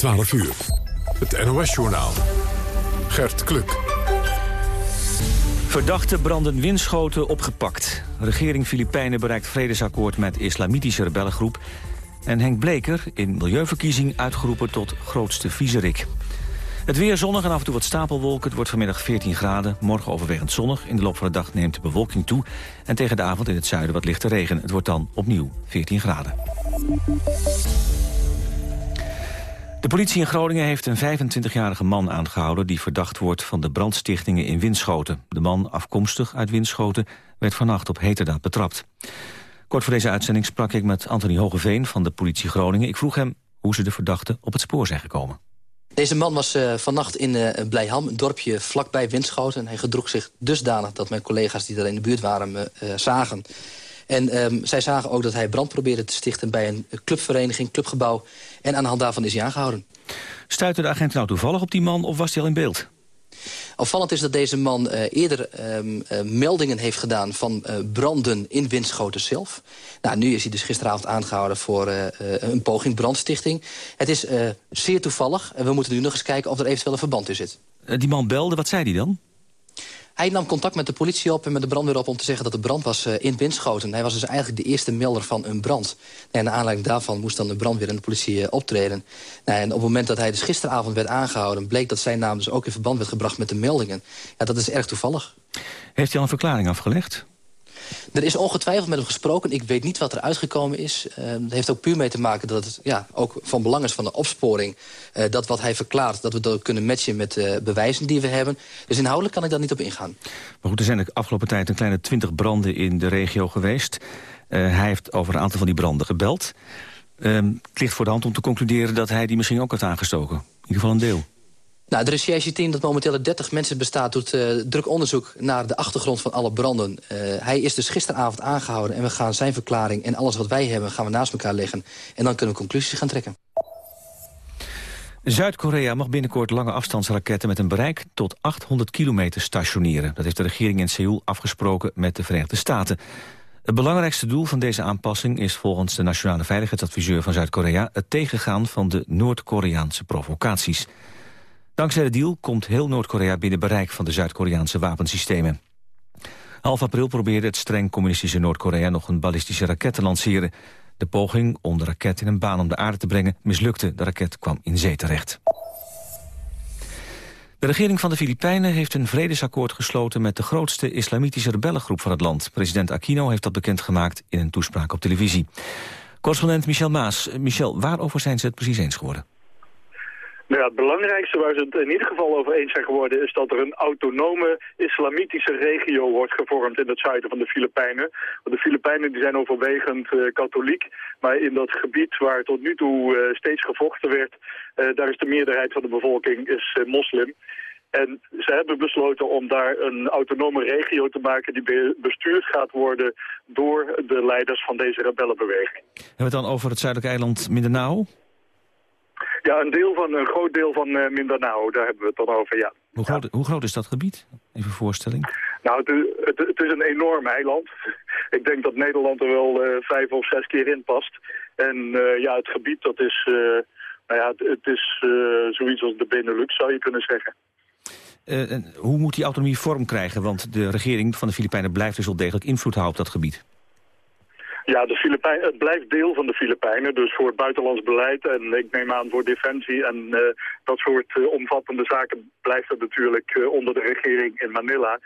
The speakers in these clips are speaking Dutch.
12 uur. Het NOS-journaal. Gert Kluk. Verdachte branden windschoten opgepakt. Regering Filipijnen bereikt vredesakkoord met islamitische rebellengroep. En Henk Bleker in milieuverkiezing uitgeroepen tot grootste viezerik. Het weer zonnig en af en toe wat stapelwolken. Het wordt vanmiddag 14 graden. Morgen overwegend zonnig. In de loop van de dag neemt de bewolking toe. En tegen de avond in het zuiden wat lichte regen. Het wordt dan opnieuw 14 graden. De politie in Groningen heeft een 25-jarige man aangehouden... die verdacht wordt van de brandstichtingen in Winschoten. De man, afkomstig uit Winschoten, werd vannacht op heterdaad betrapt. Kort voor deze uitzending sprak ik met Anthony Hogeveen van de politie Groningen. Ik vroeg hem hoe ze de verdachte op het spoor zijn gekomen. Deze man was uh, vannacht in uh, Blijham, een dorpje vlakbij Winschoten. Hij gedroeg zich dusdanig dat mijn collega's die daar in de buurt waren me uh, zagen. En um, zij zagen ook dat hij brand probeerde te stichten bij een clubvereniging, clubgebouw. En aan de hand daarvan is hij aangehouden. Stuitte de agent nou toevallig op die man of was hij al in beeld? Opvallend is dat deze man uh, eerder um, uh, meldingen heeft gedaan van uh, branden in Winschoten zelf. Nou, nu is hij dus gisteravond aangehouden voor een poging brandstichting. Het is zeer toevallig en we moeten nu nog eens kijken of er eventueel een verband tussen zit. die man belde, wat zei hij dan? Hij nam contact met de politie op en met de brandweer op om te zeggen dat er brand was uh, in Winschoten. Hij was dus eigenlijk de eerste melder van een brand. En naar aanleiding daarvan moest dan de brandweer en de politie uh, optreden. En op het moment dat hij dus gisteravond werd aangehouden... bleek dat zijn naam dus ook in verband werd gebracht met de meldingen. Ja, dat is erg toevallig. Heeft hij al een verklaring afgelegd? Er is ongetwijfeld met hem gesproken. Ik weet niet wat er uitgekomen is. Uh, het heeft ook puur mee te maken dat het ja, ook van belang is van de opsporing... Uh, dat wat hij verklaart, dat we dat kunnen matchen met uh, bewijzen die we hebben. Dus inhoudelijk kan ik daar niet op ingaan. Maar goed, er zijn de afgelopen tijd een kleine twintig branden in de regio geweest. hij heeft over een aantal van die branden gebeld. Ehm, het ligt voor de hand om te concluderen dat hij die misschien ook had aangestoken. In ieder geval een deel. Nou, het recherche-team dat momenteel uit 30 mensen bestaat... doet uh, druk onderzoek naar de achtergrond van alle branden. Uh, hij is dus gisteravond aangehouden en we gaan zijn verklaring... en alles wat wij hebben gaan we naast elkaar leggen. En dan kunnen we conclusies gaan trekken. Zuid-Korea mag binnenkort lange afstandsraketten met een bereik tot 800 kilometer stationeren. Dat heeft de regering in Seoul afgesproken met de Verenigde Staten. Het belangrijkste doel van deze aanpassing is volgens de nationale veiligheidsadviseur van Zuid-Korea... het tegengaan van de Noord-Koreaanse provocaties. Dankzij de deal komt heel Noord-Korea binnen bereik van de Zuid-Koreaanse wapensystemen. Half april probeerde het streng communistische Noord-Korea nog een ballistische raket te lanceren. De poging om de raket in een baan om de aarde te brengen mislukte. De raket kwam in zee terecht. De regering van de Filipijnen heeft een vredesakkoord gesloten met de grootste islamitische rebellengroep van het land. President Aquino heeft dat bekendgemaakt in een toespraak op televisie. Correspondent Michel Maas. Michel, waarover zijn ze het precies eens geworden? Nou ja, het belangrijkste waar ze het in ieder geval over eens zijn geworden... is dat er een autonome islamitische regio wordt gevormd in het zuiden van de Filipijnen. Want de Filipijnen die zijn overwegend uh, katholiek. Maar in dat gebied waar tot nu toe uh, steeds gevochten werd... Uh, daar is de meerderheid van de bevolking is, moslim. En ze hebben besloten om daar een autonome regio te maken... die bestuurd gaat worden door de leiders van deze rebellenbeweging. Hebben we het dan over het zuidelijke eiland Mindanao? Ja, een, deel van, een groot deel van uh, Mindanao, daar hebben we het dan over, ja. Hoe groot, hoe groot is dat gebied? Even voorstelling. Nou, het, het, het, is een enorm eiland. Ik denk dat Nederland er wel uh, vijf of zes keer in past. En uh, ja, het gebied, dat is, nou ja, het, het is zoiets als de Benelux, zou je kunnen zeggen. hoe moet die autonomie vorm krijgen? Want de regering van de Filipijnen blijft dus wel degelijk invloed houden op dat gebied. Ja, de Filipijn, het blijft deel van de Filipijnen, dus voor buitenlands beleid en ik neem aan voor defensie en uh, dat soort uh, omvattende zaken blijft het natuurlijk uh, onder de regering in Manila.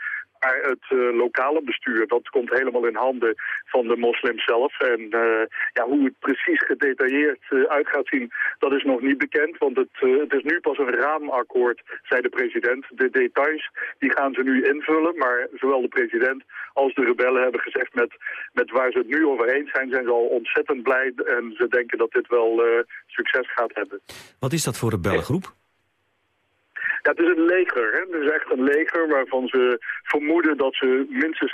Maar het uh, lokale bestuur, dat komt helemaal in handen van de moslims zelf. En uh, ja, hoe het precies gedetailleerd uh, uit gaat zien, dat is nog niet bekend. Want het, het is nu pas een raamakkoord, zei de president. De details, die gaan ze nu invullen. Maar zowel de president als de rebellen hebben gezegd met, met waar ze het nu over eens zijn, zijn ze al ontzettend blij. En ze denken dat dit wel succes gaat hebben. Wat is dat voor rebellengroep? Ja, het is een leger. Hè? Het is echt een leger waarvan ze vermoeden dat ze minstens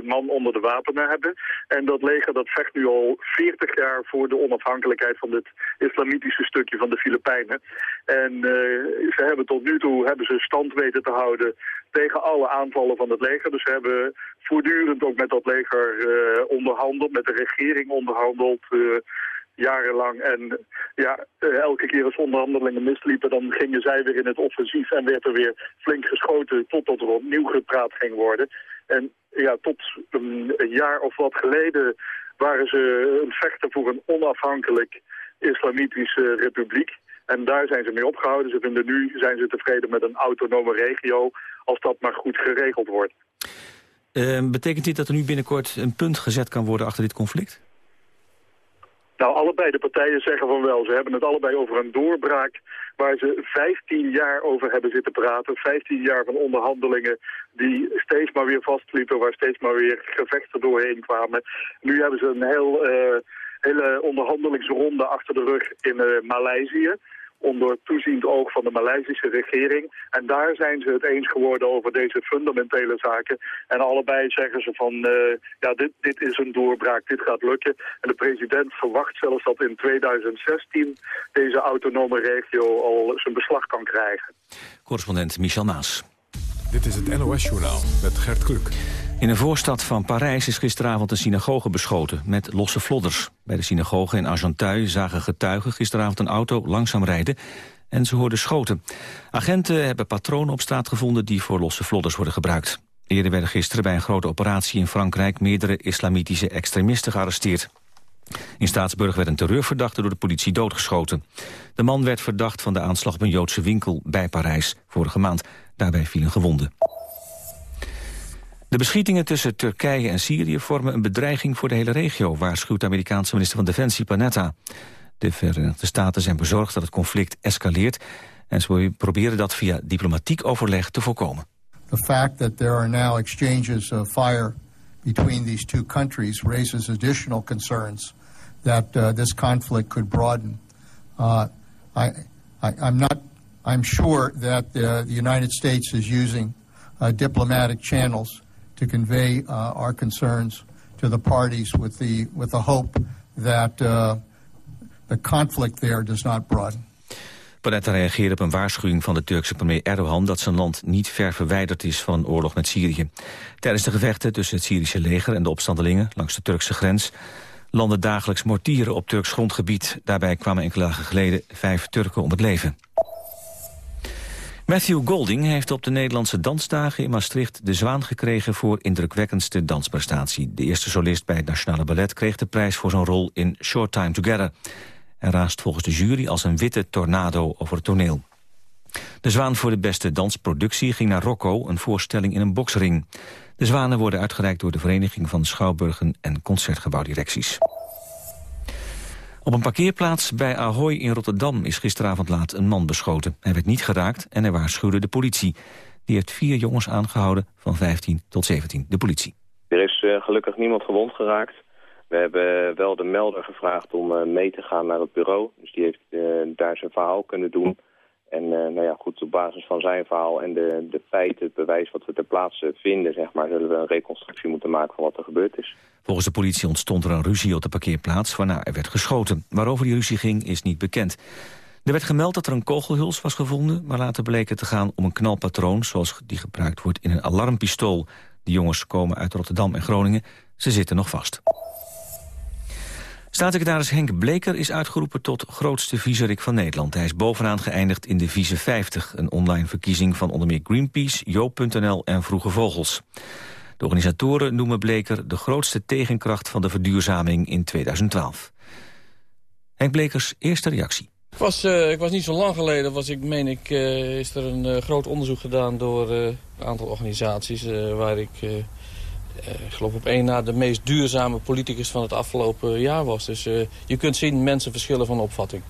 11.000 man onder de wapenen hebben. En dat leger dat vecht nu al 40 jaar voor de onafhankelijkheid van dit islamitische stukje van de Filipijnen. En uh, ze hebben tot nu toe hebben ze stand weten te houden tegen alle aanvallen van het leger. Dus ze hebben voortdurend ook met dat leger uh, onderhandeld, met de regering onderhandeld. Uh, jarenlang. En ja, elke keer als onderhandelingen misliepen, dan gingen zij weer in het offensief en werd er weer flink geschoten totdat er opnieuw gepraat ging worden. En ja, tot een, jaar of wat geleden waren ze een vechter voor een onafhankelijk islamitische republiek. En daar zijn ze mee opgehouden. Ze vinden nu, zijn ze tevreden met een autonome regio, als dat maar goed geregeld wordt. Uh, betekent dit dat er nu binnenkort een punt gezet kan worden achter dit conflict? Nou, allebei de partijen zeggen van wel. Ze hebben het allebei over een doorbraak waar ze 15 jaar over hebben zitten praten. 15 jaar van onderhandelingen die steeds maar weer vastliepen, waar steeds maar weer gevechten doorheen kwamen. Nu hebben ze een heel, uh, hele onderhandelingsronde achter de rug in uh, Maleisië onder toeziend oog van de Maleisische regering. En daar zijn ze het eens geworden over deze fundamentele zaken. En allebei zeggen ze van, uh, ja, dit, dit is een doorbraak, dit gaat lukken. En de president verwacht zelfs dat in 2016 deze autonome regio al zijn beslag kan krijgen. Correspondent Michel Maas. Dit is het NOS-journaal met Gert Kluk. In een voorstad van Parijs is gisteravond een synagoge beschoten met losse vlodders. Bij de synagoge in Argenteuil zagen getuigen gisteravond een auto langzaam rijden en ze hoorden schoten. Agenten hebben patronen op straat gevonden die voor losse vlodders worden gebruikt. Eerder werden gisteren bij een grote operatie in Frankrijk meerdere islamitische extremisten gearresteerd. In Staatsburg werd een terreurverdachte door de politie doodgeschoten. De man werd verdacht van de aanslag op een Joodse winkel bij Parijs vorige maand. Daarbij vielen gewonden. De beschietingen tussen Turkije en Syrië vormen een bedreiging voor de hele regio, waarschuwt de Amerikaanse minister van Defensie Panetta. De Verenigde Staten zijn bezorgd dat het conflict escaleert en ze proberen dat via diplomatiek overleg te voorkomen. The fact that there are now exchanges of fire between these two countries raises additional concerns that uh, this conflict could broaden. Uh, I, I, I'm not. I'm sure that uh, the United States is using uh, diplomatic channels to convey uh, our concerns to the parties with the, with the hope that uh, the conflict there does not broaden. Panetta reageerde op een waarschuwing van de Turkse premier Erdogan... dat zijn land niet ver verwijderd is van oorlog met Syrië. Tijdens de gevechten tussen het Syrische leger en de opstandelingen... langs de Turkse grens landen dagelijks mortieren op Turks grondgebied. Daarbij kwamen enkele dagen geleden vijf Turken om het leven. Matthew Golding heeft op de Nederlandse dansdagen in Maastricht de zwaan gekregen voor indrukwekkendste dansprestatie. De eerste solist bij het Nationale Ballet kreeg de prijs voor zijn rol in Short Time Together. En raast volgens de jury als een witte tornado over het toneel. De zwaan voor de beste dansproductie ging naar Rocco, een voorstelling in een boksring. De zwanen worden uitgereikt door de Vereniging van Schouwburgen en Concertgebouwdirecties. Op een parkeerplaats bij Ahoy in Rotterdam is gisteravond laat een man beschoten. Hij werd niet geraakt en hij waarschuwde de politie. Die heeft vier jongens aangehouden van 15 tot 17, de politie. Er is uh, gelukkig niemand gewond geraakt. We hebben wel de melder gevraagd om uh, mee te gaan naar het bureau. Dus die heeft uh, daar zijn verhaal kunnen doen. En nou ja, goed, op basis van zijn verhaal en de, de feiten, het bewijs wat we ter plaatse vinden, zeg maar, zullen we een reconstructie moeten maken van wat er gebeurd is. Volgens de politie ontstond er een ruzie op de parkeerplaats... waarna er werd geschoten. Waarover die ruzie ging is niet bekend. Er werd gemeld dat er een kogelhuls was gevonden... maar later bleek het te gaan om een knalpatroon... zoals die gebruikt wordt in een alarmpistool. De jongens komen uit Rotterdam en Groningen. Ze zitten nog vast. Staatssecretaris Henk Bleker is uitgeroepen tot grootste viezerik van Nederland. Hij is bovenaan geëindigd in de Vieze 50, een online verkiezing van onder meer Greenpeace, Joop.nl en Vroege Vogels. De organisatoren noemen Bleker de grootste tegenkracht van de verduurzaming in 2012. Henk Blekers eerste reactie. Ik was, uh, ik was niet zo lang geleden, was ik, meen ik, uh, is er een uh, groot onderzoek gedaan door een aantal organisaties... waar ik, ik geloof op één na, de meest duurzame politicus van het afgelopen jaar was. Dus je kunt zien, mensen verschillen van opvatting.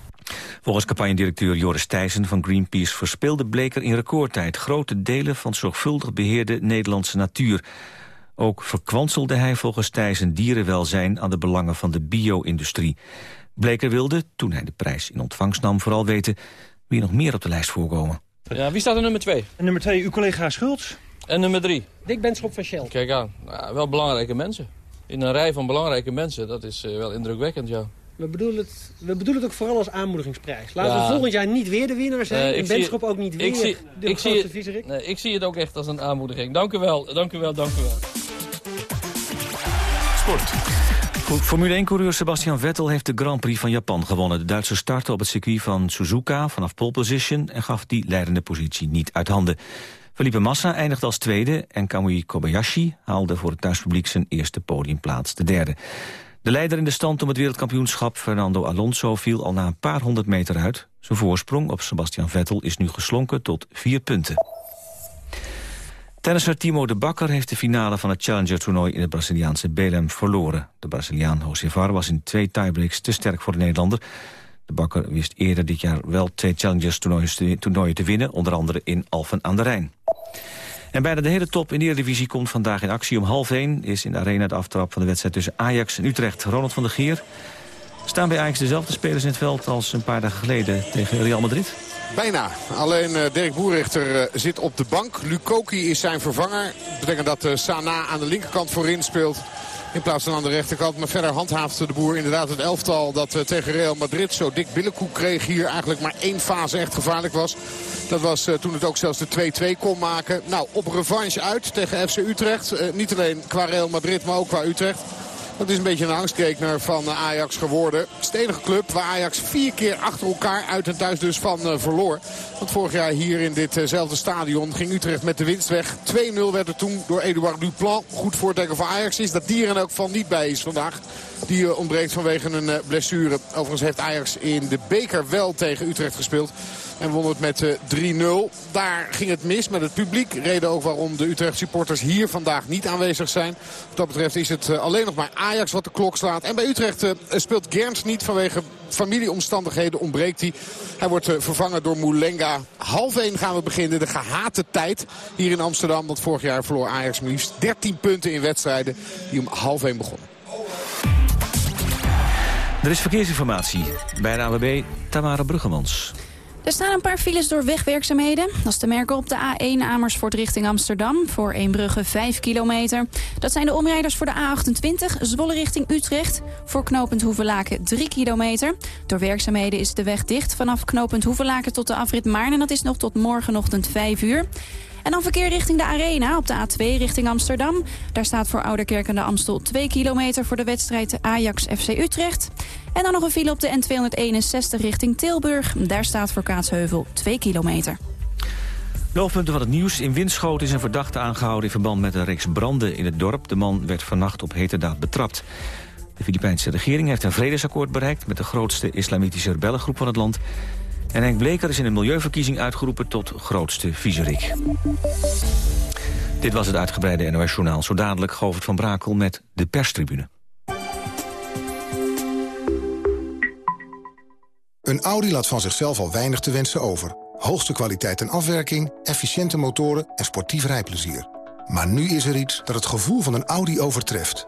Volgens campagnedirecteur Joris Thijssen van Greenpeace... verspeelde Bleker in recordtijd grote delen van zorgvuldig beheerde Nederlandse natuur. Ook verkwanselde hij volgens Thijssen dierenwelzijn aan de belangen van de bio-industrie. Bleker wilde, toen hij de prijs in ontvangst nam, vooral weten wie nog meer op de lijst voorkomen. Ja, wie staat er nummer twee? En nummer twee, uw collega Schultz. En nummer drie? Dick Benschop van Shell. Kijk aan, nou, wel belangrijke mensen. In een rij van belangrijke mensen, dat is uh, wel indrukwekkend, ja. We bedoelen, het, we bedoelen het ook vooral als aanmoedigingsprijs. Laten ja. we volgend jaar niet weer de winnaar zijn. Uh, en Benschop ook niet weer ik zie, de ik zie het, nee, ik zie het ook echt als een aanmoediging. Dank u wel, dank u wel, dank u wel. Sport. Formule 1-coureur Sebastian Vettel heeft de Grand Prix van Japan gewonnen. De Duitse startte op het circuit van Suzuka vanaf pole position... en gaf die leidende positie niet uit handen. Felipe Massa eindigde als tweede en Kamui Kobayashi haalde voor het thuispubliek zijn eerste podiumplaats, de derde. De leider in de stand om het wereldkampioenschap, Fernando Alonso, viel al na een paar honderd meter uit. Zijn voorsprong op Sebastian Vettel is nu geslonken tot vier punten. Tennisser Timo de Bakker heeft de finale van het Challenger-toernooi in het Braziliaanse Belém verloren. De Braziliaan Var was in twee tiebreaks te sterk voor de Nederlander. De Bakker wist eerder dit jaar wel twee Challengers-toernooien te winnen, onder andere in Alphen aan de Rijn. En bijna de hele top in de Eredivisie komt vandaag in actie. Om half één is in de arena de aftrap van de wedstrijd tussen Ajax en Utrecht. Ronald van der Geer. Staan bij Ajax dezelfde spelers in het veld als een paar dagen geleden tegen Real Madrid? Bijna. Alleen uh, Dirk Boerichter uh, zit op de bank. Lukoki is zijn vervanger. Dat betekent dat uh, Sana aan de linkerkant voorin speelt. In plaats van aan de rechterkant. Maar verder handhaaft de boer inderdaad het elftal dat uh, tegen Real Madrid zo dik billenkoek kreeg. Hier eigenlijk maar één fase echt gevaarlijk was. Dat was uh, toen het ook zelfs de 2-2 kon maken. Nou, op revanche uit tegen FC Utrecht. Uh, niet alleen qua Real Madrid, maar ook qua Utrecht. Dat is een beetje een angstkekener van Ajax geworden. Stenige club waar Ajax vier keer achter elkaar uit en thuis dus van uh, verloor. Want vorig jaar hier in ditzelfde stadion ging Utrecht met de winst weg. 2-0 werd er toen door Eduard Duplan. Goed voorteken van Ajax is. Dat die er geval niet bij is vandaag. Die ontbreekt vanwege een blessure. Overigens heeft Ajax in de beker wel tegen Utrecht gespeeld. En won het met uh, 3-0. Daar ging het mis met het publiek. Reden ook waarom de Utrecht supporters hier vandaag niet aanwezig zijn. Wat dat betreft is het uh, alleen nog maar Ajax wat de klok slaat. En bij Utrecht uh, speelt Gerns niet vanwege familieomstandigheden ontbreekt hij. Hij wordt vervangen door Moulenga. Half 1 gaan we beginnen. De gehate tijd hier in Amsterdam. Want vorig jaar verloor Ajax maar liefst 13 punten in wedstrijden die om half 1 begonnen. Er is verkeersinformatie bij de AWB Tamara Bruggemans. Er staan een paar files door wegwerkzaamheden. Dat is te merken op de A1 Amersfoort richting Amsterdam. Voor Eembrugge 5 kilometer. Dat zijn de omrijders voor de A28 Zwolle richting Utrecht. Voor knooppunt Hoevelaken 3 kilometer. Door werkzaamheden is de weg dicht vanaf knooppunt Hoevelaken tot de afrit Maarn. En dat is nog tot morgenochtend 5 uur. En dan verkeer richting de Arena op de A2 richting Amsterdam. Daar staat voor Ouderkerk en de Amstel 2 kilometer voor de wedstrijd Ajax-FC Utrecht. En dan nog een file op de N261 richting Tilburg. Daar staat voor Kaatsheuvel 2 kilometer. De hoofdpunten van het nieuws. In Winschoten is een verdachte aangehouden in verband met een reeks branden in het dorp. De man werd vannacht op heterdaad betrapt. De Filipijnse regering heeft een vredesakkoord bereikt... met de grootste islamitische rebellengroep van het land. En Henk Bleker is in een milieuverkiezing uitgeroepen tot grootste viezerik. Dit was het uitgebreide NOS-journaal. Zo dadelijk Govert van Brakel met de perstribune. Een Audi laat van zichzelf al weinig te wensen over. Hoogste kwaliteit en afwerking, efficiënte motoren en sportief rijplezier. Maar nu is er iets dat het gevoel van een Audi overtreft.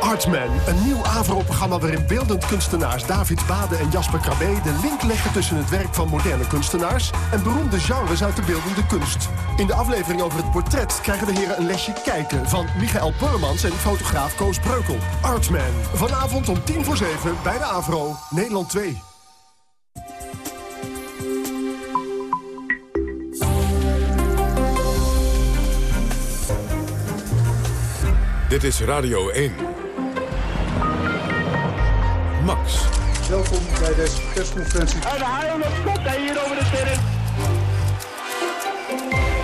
Artman, een nieuw AVRO-programma waarin beeldend kunstenaars David Bade en Jasper Krabbe de link leggen tussen het werk van moderne kunstenaars en beroemde genres uit de beeldende kunst. In de aflevering over het portret krijgen de heren een lesje kijken van Michael Purmans en fotograaf Koos Breukel. Artman, vanavond om tien voor zeven bij de AVRO, Nederland 2. Dit is Radio 1. Max. Welkom bij deze persconferentie. En de haal komt hij hier over de terrein.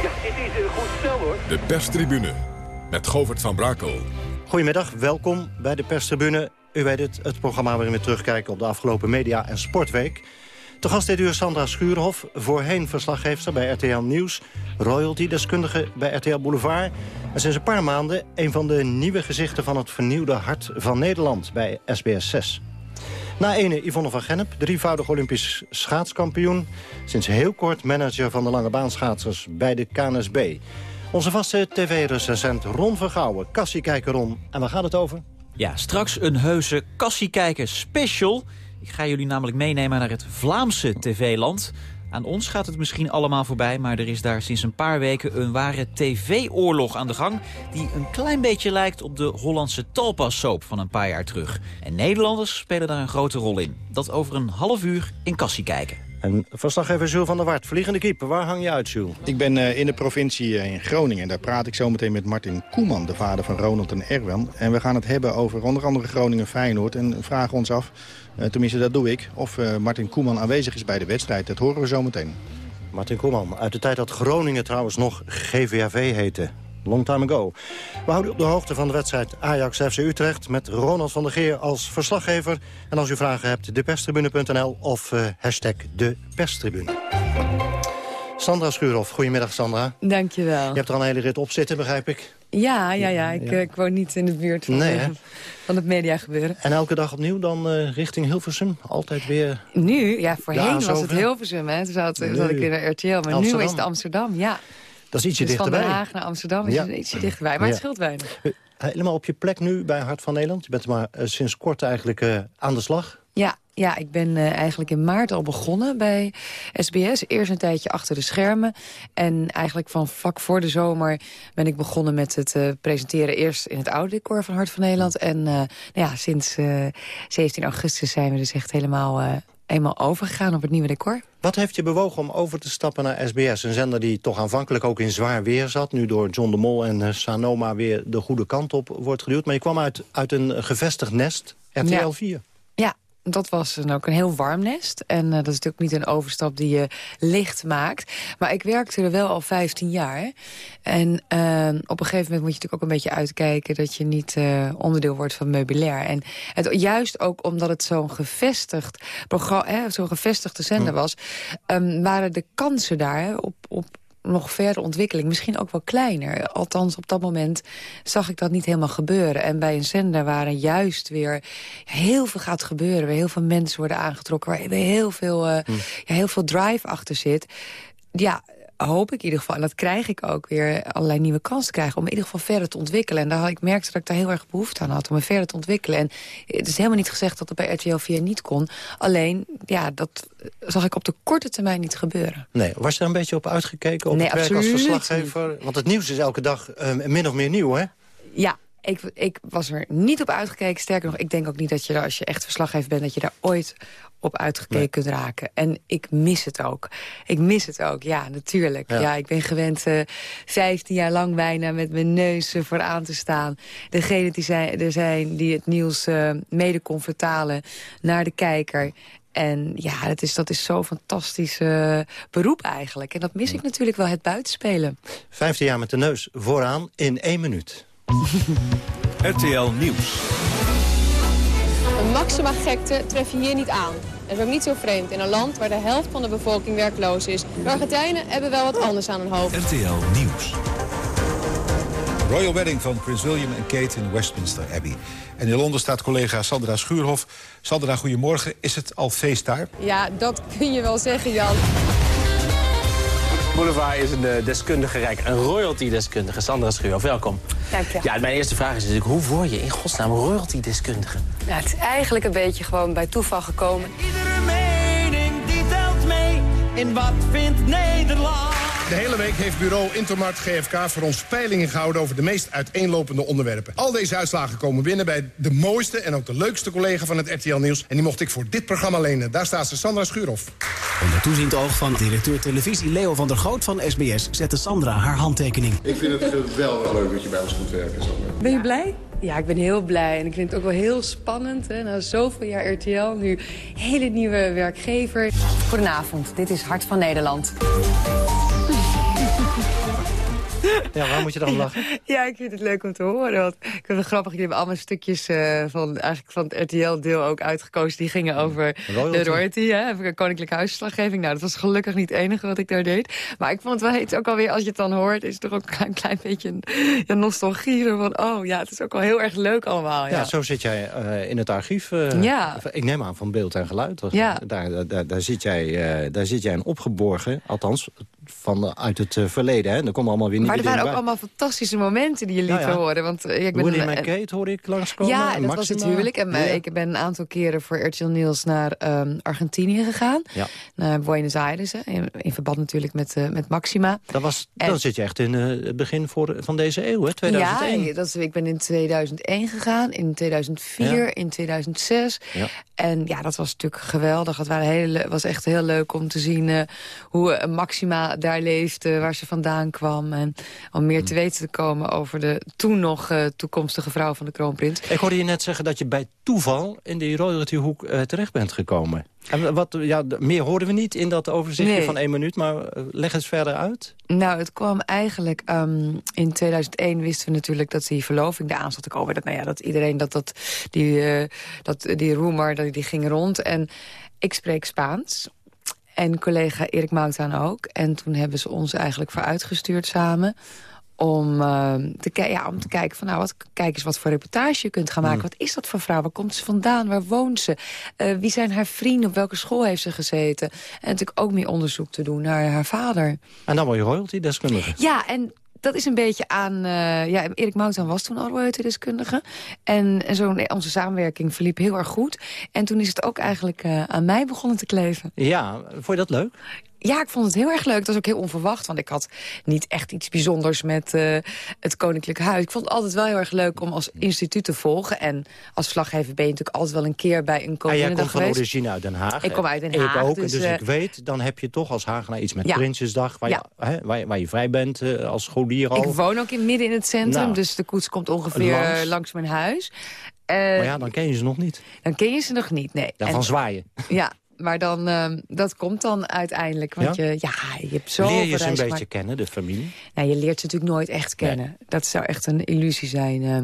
Ja, het is een goed stel hoor. De perstribune met Govert van Brakel. Goedemiddag, welkom bij de perstribune. U weet het, het programma waarin we terugkijken op de afgelopen media- en sportweek. Te gast dit uur Sandra Schuurhof, voorheen verslaggeefster bij RTL Nieuws... royalty-deskundige bij RTL Boulevard... en sinds een paar maanden een van de nieuwe gezichten van het vernieuwde Hart van Nederland bij SBS 6. Na ene Yvonne van Gennep, drievoudig Olympisch schaatskampioen... sinds heel kort manager van de lange baanschaatsers bij de KNSB. Onze vaste tv-recensent Ron Vergouwen, Kassiekijker Ron. En waar gaat het over? Ja, straks een heuse Kassiekijker special... Ik ga jullie namelijk meenemen naar het Vlaamse tv-land. Aan ons gaat het misschien allemaal voorbij, maar er is daar sinds een paar weken een ware tv-oorlog aan de gang... die een klein beetje lijkt op de Hollandse Talpa-soap van een paar jaar terug. En Nederlanders spelen daar een grote rol in. Dat over een half uur in Kassie kijken. En verslaggever Jules van der Wart, vliegende keeper, waar hang je uit, Jules? Ik ben uh, in de provincie uh, in Groningen. Daar praat ik zo meteen met Martin Koeman, de vader van Ronald en Erwan. En we gaan het hebben over onder andere Groningen-Feyenoord. En vragen ons af, tenminste dat doe ik, of Martin Koeman aanwezig is bij de wedstrijd. Dat horen we zo meteen. Martin Koeman, uit de tijd dat Groningen trouwens nog GVAV heette. Long time ago. We houden u op de hoogte van de wedstrijd Ajax-FC Utrecht... met Ronald van der Geer als verslaggever. En als u vragen hebt, deperstribune.nl of uh, hashtag deperstribune. Sandra Schuurhoff, goedemiddag Sandra. Dankjewel. Je hebt er al een hele rit op zitten, begrijp ik. Ja, ja, ja. Ik, ja. ik woon niet in de buurt van, nee, uh, van het mediagebeuren. En elke dag opnieuw dan uh, richting Hilversum? Altijd weer... Nu? Ja, voorheen was het Hilversum. Hè. Toen zat, zat ik in de RTL, maar Amsterdam. nu is het Amsterdam, ja. Dat is ietsje dus dichterbij. van Den Haag naar Amsterdam is ja. ietsje dichterbij, maar ja. het scheelt weinig. Helemaal op je plek nu bij Hart van Nederland? Je bent maar uh, sinds kort eigenlijk uh, aan de slag. Ja, ja, ik ben uh, eigenlijk in maart al begonnen bij SBS. Eerst een tijdje achter de schermen. En eigenlijk van vlak voor de zomer ben ik begonnen met het presenteren. Eerst in het oude decor van Hart van Nederland. En nou ja, sinds 17 augustus zijn we dus echt helemaal, eenmaal overgegaan op het nieuwe decor. Wat heeft je bewogen om over te stappen naar SBS? Een zender die toch aanvankelijk ook in zwaar weer zat. Nu door John de Mol en Sanoma weer de goede kant op wordt geduwd. Maar je kwam uit, uit een gevestigd nest, RTL ja. 4. Dat was dan ook een heel warm nest. En uh, dat is natuurlijk niet een overstap die je licht maakt. Maar ik werkte er wel al 15 jaar. En uh, op een gegeven moment moet je natuurlijk ook een beetje uitkijken... dat je niet uh, onderdeel wordt van meubilair. En het, juist ook omdat het zo'n gevestigd programma, zo'n gevestigde zender was... Um, waren de kansen daar op, op nog verder ontwikkeling. Misschien ook wel kleiner. Althans, op dat moment zag ik dat niet helemaal gebeuren. En bij een zender waar er juist weer heel veel gaat gebeuren... waar heel veel mensen worden aangetrokken... waar heel veel, uh, hmm. ja, heel veel drive achter zit... ja, hoop ik in ieder geval, en dat krijg ik ook weer, allerlei nieuwe kansen krijgen... om in ieder geval verder te ontwikkelen. En daar had ik merkte dat ik daar heel erg behoefte aan had, om me verder te ontwikkelen. En het is helemaal niet gezegd dat het bij RTL 4 niet kon. Alleen, ja, dat zag ik op de korte termijn niet gebeuren. Nee, was je er een beetje op uitgekeken, op nee, het werk als verslaggever? Niet. Want het nieuws is elke dag uh, min of meer nieuw, hè? Ja, ik, ik, was er niet op uitgekeken. Sterker nog, ik denk ook niet dat je, als je echt verslaggever bent... dat je daar ooit op uitgekeken nee. kunt raken. En ik mis het ook. Ik mis het ook, ja, natuurlijk. Ja, ja ik ben gewend uh, 15 jaar lang bijna met mijn neus uh, vooraan te staan. Degene die zijn, er zijn die het nieuws uh, mede kon vertalen naar de kijker... En ja, dat is, dat is zo'n fantastisch uh, beroep eigenlijk. En dat mis ik natuurlijk wel, het buitenspelen. 15 jaar met de neus vooraan in één minuut. RTL Nieuws. Een maxima gekte tref je hier niet aan. Dat is ook niet zo vreemd in een land waar de helft van de bevolking werkloos is. De Argentijnen hebben wel wat anders aan hun hoofd. RTL Nieuws. Royal Wedding van Prins William en Kate in Westminster Abbey. En in Londen staat collega Sandra Schuurhof. Sandra, goedemorgen. Is het al feest daar? Ja, dat kun je wel zeggen, Jan. Boulevard is een deskundige rijk, een royalty-deskundige. Sandra Schuurhof, welkom. Dank je. Ja, mijn eerste vraag is natuurlijk, hoe word je in godsnaam royalty-deskundige? Ja, het is eigenlijk een beetje gewoon bij toeval gekomen. Iedere mening die telt mee in wat vindt Nederland. De hele week heeft bureau Intermart GFK voor ons peilingen gehouden... over de meest uiteenlopende onderwerpen. Al deze uitslagen komen binnen bij de mooiste en ook de leukste collega van het RTL Nieuws. En die mocht ik voor dit programma lenen. Daar staat ze, Sandra Schuurhoff. Onder toeziend oog van directeur televisie Leo van der Groot van SBS... zette Sandra haar handtekening. Ik vind het geweldig leuk dat je bij ons komt werken, Sandra. Ben je blij? Ja, ik ben heel blij. En ik vind het ook wel heel spannend. Hè? Na zoveel jaar RTL, nu hele nieuwe werkgever. Goedenavond, dit is Hart van Nederland. Ja, waar moet je dan lachen? Ja, ik vind het leuk om te horen. Want ik vind het grappig. Jullie hebben allemaal stukjes uh, van, eigenlijk van het RTL-deel ook uitgekozen. Die gingen over royalty. de royalty, hè, koninklijke huisslaggeving. Nou, dat was gelukkig niet het enige wat ik daar deed. Maar ik vond het wel iets ook alweer, als je het dan hoort... is het toch ook een klein beetje een nostalgie. Van, oh ja, het is ook wel heel erg leuk allemaal. Ja, ja zo zit jij uh, in het archief. Uh, ja. Ik neem aan van beeld en geluid. Ja. Daar, daar, daar, zit jij, daar zit jij een opgeborgen, althans van, uit het verleden. Hè? Er komen allemaal weer nieuwe Maar er waren ook allemaal fantastische momenten die je liet ja, horen. Want, uh, ik ben, William en Kate hoorde ik langskomen. Ja, dat was het huwelijk. En, uh, ik ben een aantal keren voor RTL Niels naar um, Argentinië gegaan. Ja. Naar Buenos Aires. In, in, verband natuurlijk met, uh, met Maxima. Dat was, en, dan zit je echt in het begin voor, van deze eeuw, hè? 2001. Ja, dat ik ben in 2001 gegaan. In 2004, ja. in 2006. Ja. En ja, dat was natuurlijk geweldig. Het waren hele, was echt heel leuk om te zien hoe Maxima daar leefde. Waar ze vandaan kwam. En om meer te weten te komen over de toen nog uh, toekomstige vrouw van de kroonprins. Ik hoorde je net zeggen dat je bij toeval in die royaltyhoek uh, terecht bent gekomen. En wat, ja, meer hoorden we niet in dat overzichtje nee. van één minuut, maar uh, leg eens verder uit. Nou, het kwam eigenlijk... Um, in 2001 wisten we natuurlijk dat die verloving de aan zat te komen. Dat, nou ja, dat iedereen, dat, dat, die, dat, die rumor, dat die ging rond. En ik spreek Spaans. En collega Erik Moutaan ook. En toen hebben ze ons eigenlijk voor uitgestuurd samen om, uh, te, ja, om te kijken van nou, wat, kijk eens wat voor reportage je kunt gaan maken. Mm. Wat is dat voor vrouw? Waar komt ze vandaan? Waar woont ze? Uh, wie zijn haar vrienden? Op welke school heeft ze gezeten? En natuurlijk ook meer onderzoek te doen naar haar vader. En dan word je royalty-deskundige. Ja, en dat is een beetje aan... Uh, ja, Erik Moutan was toen al royalty-deskundige. En, en zo, onze samenwerking verliep heel erg goed. En toen is het ook eigenlijk uh, aan mij begonnen te kleven. Ja, vond je dat leuk? Ja, ik vond het heel erg leuk. Dat was ook heel onverwacht, want ik had niet echt iets bijzonders met uh, het Koninklijk Huis. Ik vond het altijd wel heel erg leuk om als instituut te volgen. En als vlaggever ben je natuurlijk altijd wel een keer bij een Koninginnedag geweest. En jij komt van origine uit Den Haag. Ik kom uit Den Haag. Ik ook, dus, dus uh, ik weet, dan heb je toch als Hagenaar iets met ja. Prinsjesdag... Waar, ja. je, hè, waar, je, waar, je, vrij bent uh, als scholier al. Ik woon ook in, midden in het centrum, nou, dus de koets komt ongeveer langs, langs mijn huis. maar ja, dan ken je ze nog niet. Dan ken je ze nog niet, nee. Daarvan en, zwaaien. Ja, maar dan, uh, dat komt dan uiteindelijk. Want ja? Je, ja, je hebt zo Leer je ze een beetje kennen, de familie? Nou, je leert ze natuurlijk nooit echt kennen. Nee. Dat zou echt een illusie zijn uh,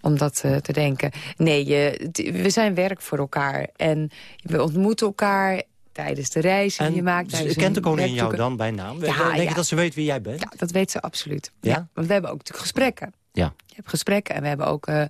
om dat uh, te denken. Nee, je, we zijn werk voor elkaar. En we ontmoeten elkaar tijdens de reis die je maakt. Dus kent de koningin jou dan bij naam? Ja, Denk je dat ze weet wie jij bent? Ja, dat weet ze absoluut. Ja? Want we hebben ook natuurlijk gesprekken. Ja. Hebt gesprekken en we hebben ook uh,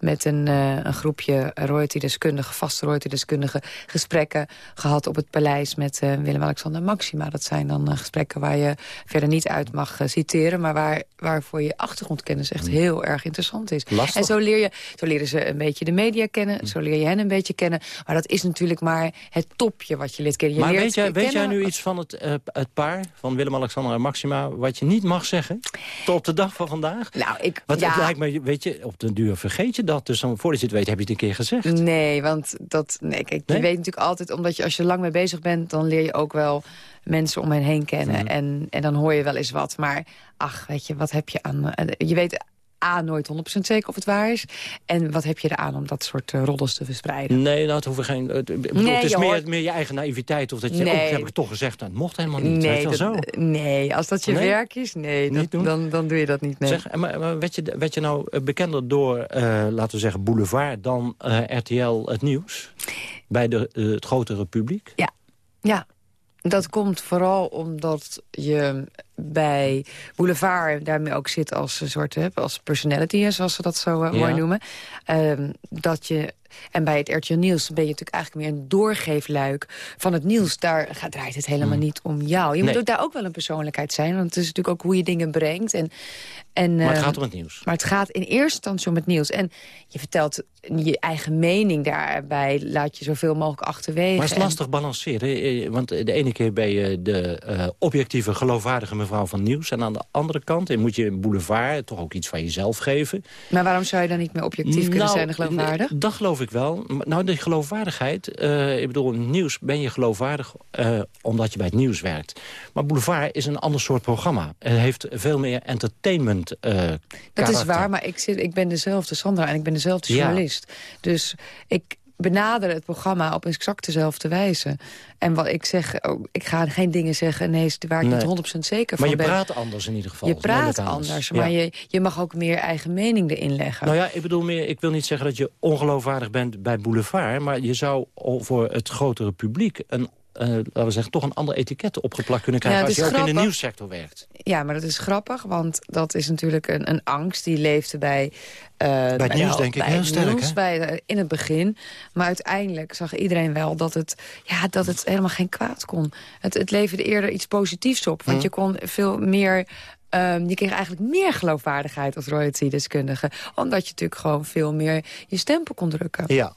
met een, uh, een groepje royalty-deskundigen, vaste royalty-deskundigen, gesprekken gehad op het paleis met uh, Willem-Alexander Maxima. Dat zijn dan gesprekken waar je verder niet uit mag citeren, maar waar, waarvoor je achtergrondkennis echt heel erg interessant is. Lastig. En zo, leer je, zo leren ze een beetje de media kennen, zo leer je hen een beetje kennen. Maar dat is natuurlijk maar het topje wat je leert kennen. Je maar leert weet, jij, weet jij nu iets van het, het paar, van Willem-Alexander en Maxima, wat je niet mag zeggen? Tot op de dag van vandaag? Nou, ik... Ja, maar weet je, op den duur vergeet je dat. Dus dan, voordat je het weet, heb je het een keer gezegd. Nee, want dat, nee, kijk, je nee? weet natuurlijk altijd... omdat je als je lang mee bezig bent... dan leer je ook wel mensen om hen heen kennen. Mm. En, en dan hoor je wel eens wat. Maar ach, weet je, wat heb je aan... Je weet A, nooit 100% zeker of het waar is. En wat heb je eraan om dat soort uh, roddels te verspreiden? Nee, nou, het, hoeven geen, het, bedoel, nee, het is meer, meer, je eigen naïviteit. Of dat je, nee. oh, heb ik toch gezegd, dat mocht helemaal niet. Nee, dat, zo? nee als dat je nee? werk is, nee, dat, dan, dan doe je dat niet. Nee. Zeg, maar, maar werd, je, werd je nou bekender door, uh, laten we zeggen, Boulevard... dan uh, RTL Het Nieuws? Bij de, het grotere publiek? Ja, ja. Dat komt vooral omdat je bij Boulevard daarmee ook zit als een soort als personality, zoals ze dat zo uh, mooi ja. noemen. Um, dat je En bij het RTL Nieuws ben je natuurlijk eigenlijk meer een doorgeefluik van het nieuws. Daar gaat, draait het helemaal hmm. niet om jou. Je moet ook daar ook wel een persoonlijkheid zijn. Want het is natuurlijk ook hoe je dingen brengt. En, en, maar het ehm, gaat om het nieuws. Maar het gaat in eerste instantie om het nieuws. En je vertelt je eigen mening daarbij. Laat je zoveel mogelijk achterwege. Maar het is lastig balanceren. Eh, want de ene keer ben je de uh, objectieve, geloofwaardige mevrouw van nieuws. En aan de andere kant moet je een boulevard toch ook iets van jezelf geven. Maar waarom zou je dan niet meer objectief kunnen nou, zijn en geloofwaardig? Dat geloof ik wel. Nou, de geloofwaardigheid. Uh, ik bedoel, in nieuws ben je geloofwaardig omdat je bij het nieuws werkt. Maar boulevard is een ander soort programma. Het heeft veel meer entertainment Dat is waar, maar ik, zit, ik ben dezelfde Sandra en ik ben dezelfde journalist. Dus ik benader het programma op exact dezelfde wijze. En wat ik zeg, oh, ik ga geen dingen zeggen nee, waar ik nee. niet 100% zeker van ben. Maar je praat anders in ieder geval. Je praat anders, maar je, je mag ook meer eigen mening erin leggen. Nou ja, ik bedoel meer, ik wil niet zeggen dat je ongeloofwaardig bent bij Boulevard... maar je zou voor het grotere publiek een uh, laten we zeggen, toch een ander etiket opgeplakt kunnen krijgen... als je ook in de nieuwssector werkt. Ja, maar dat is grappig, want dat is natuurlijk een, een angst die leefde bij... Uh, bij het nieuws, denk ik, heel sterk. Nieuws, bij, uh, in het begin. Maar uiteindelijk zag iedereen wel dat het, ja, dat het helemaal geen kwaad kon. Het, het leverde eerder iets positiefs op. Want hm. je kon veel meer Um, je kreeg eigenlijk meer geloofwaardigheid als royalty-deskundige. Omdat je natuurlijk gewoon veel meer je stempel kon drukken. Ja.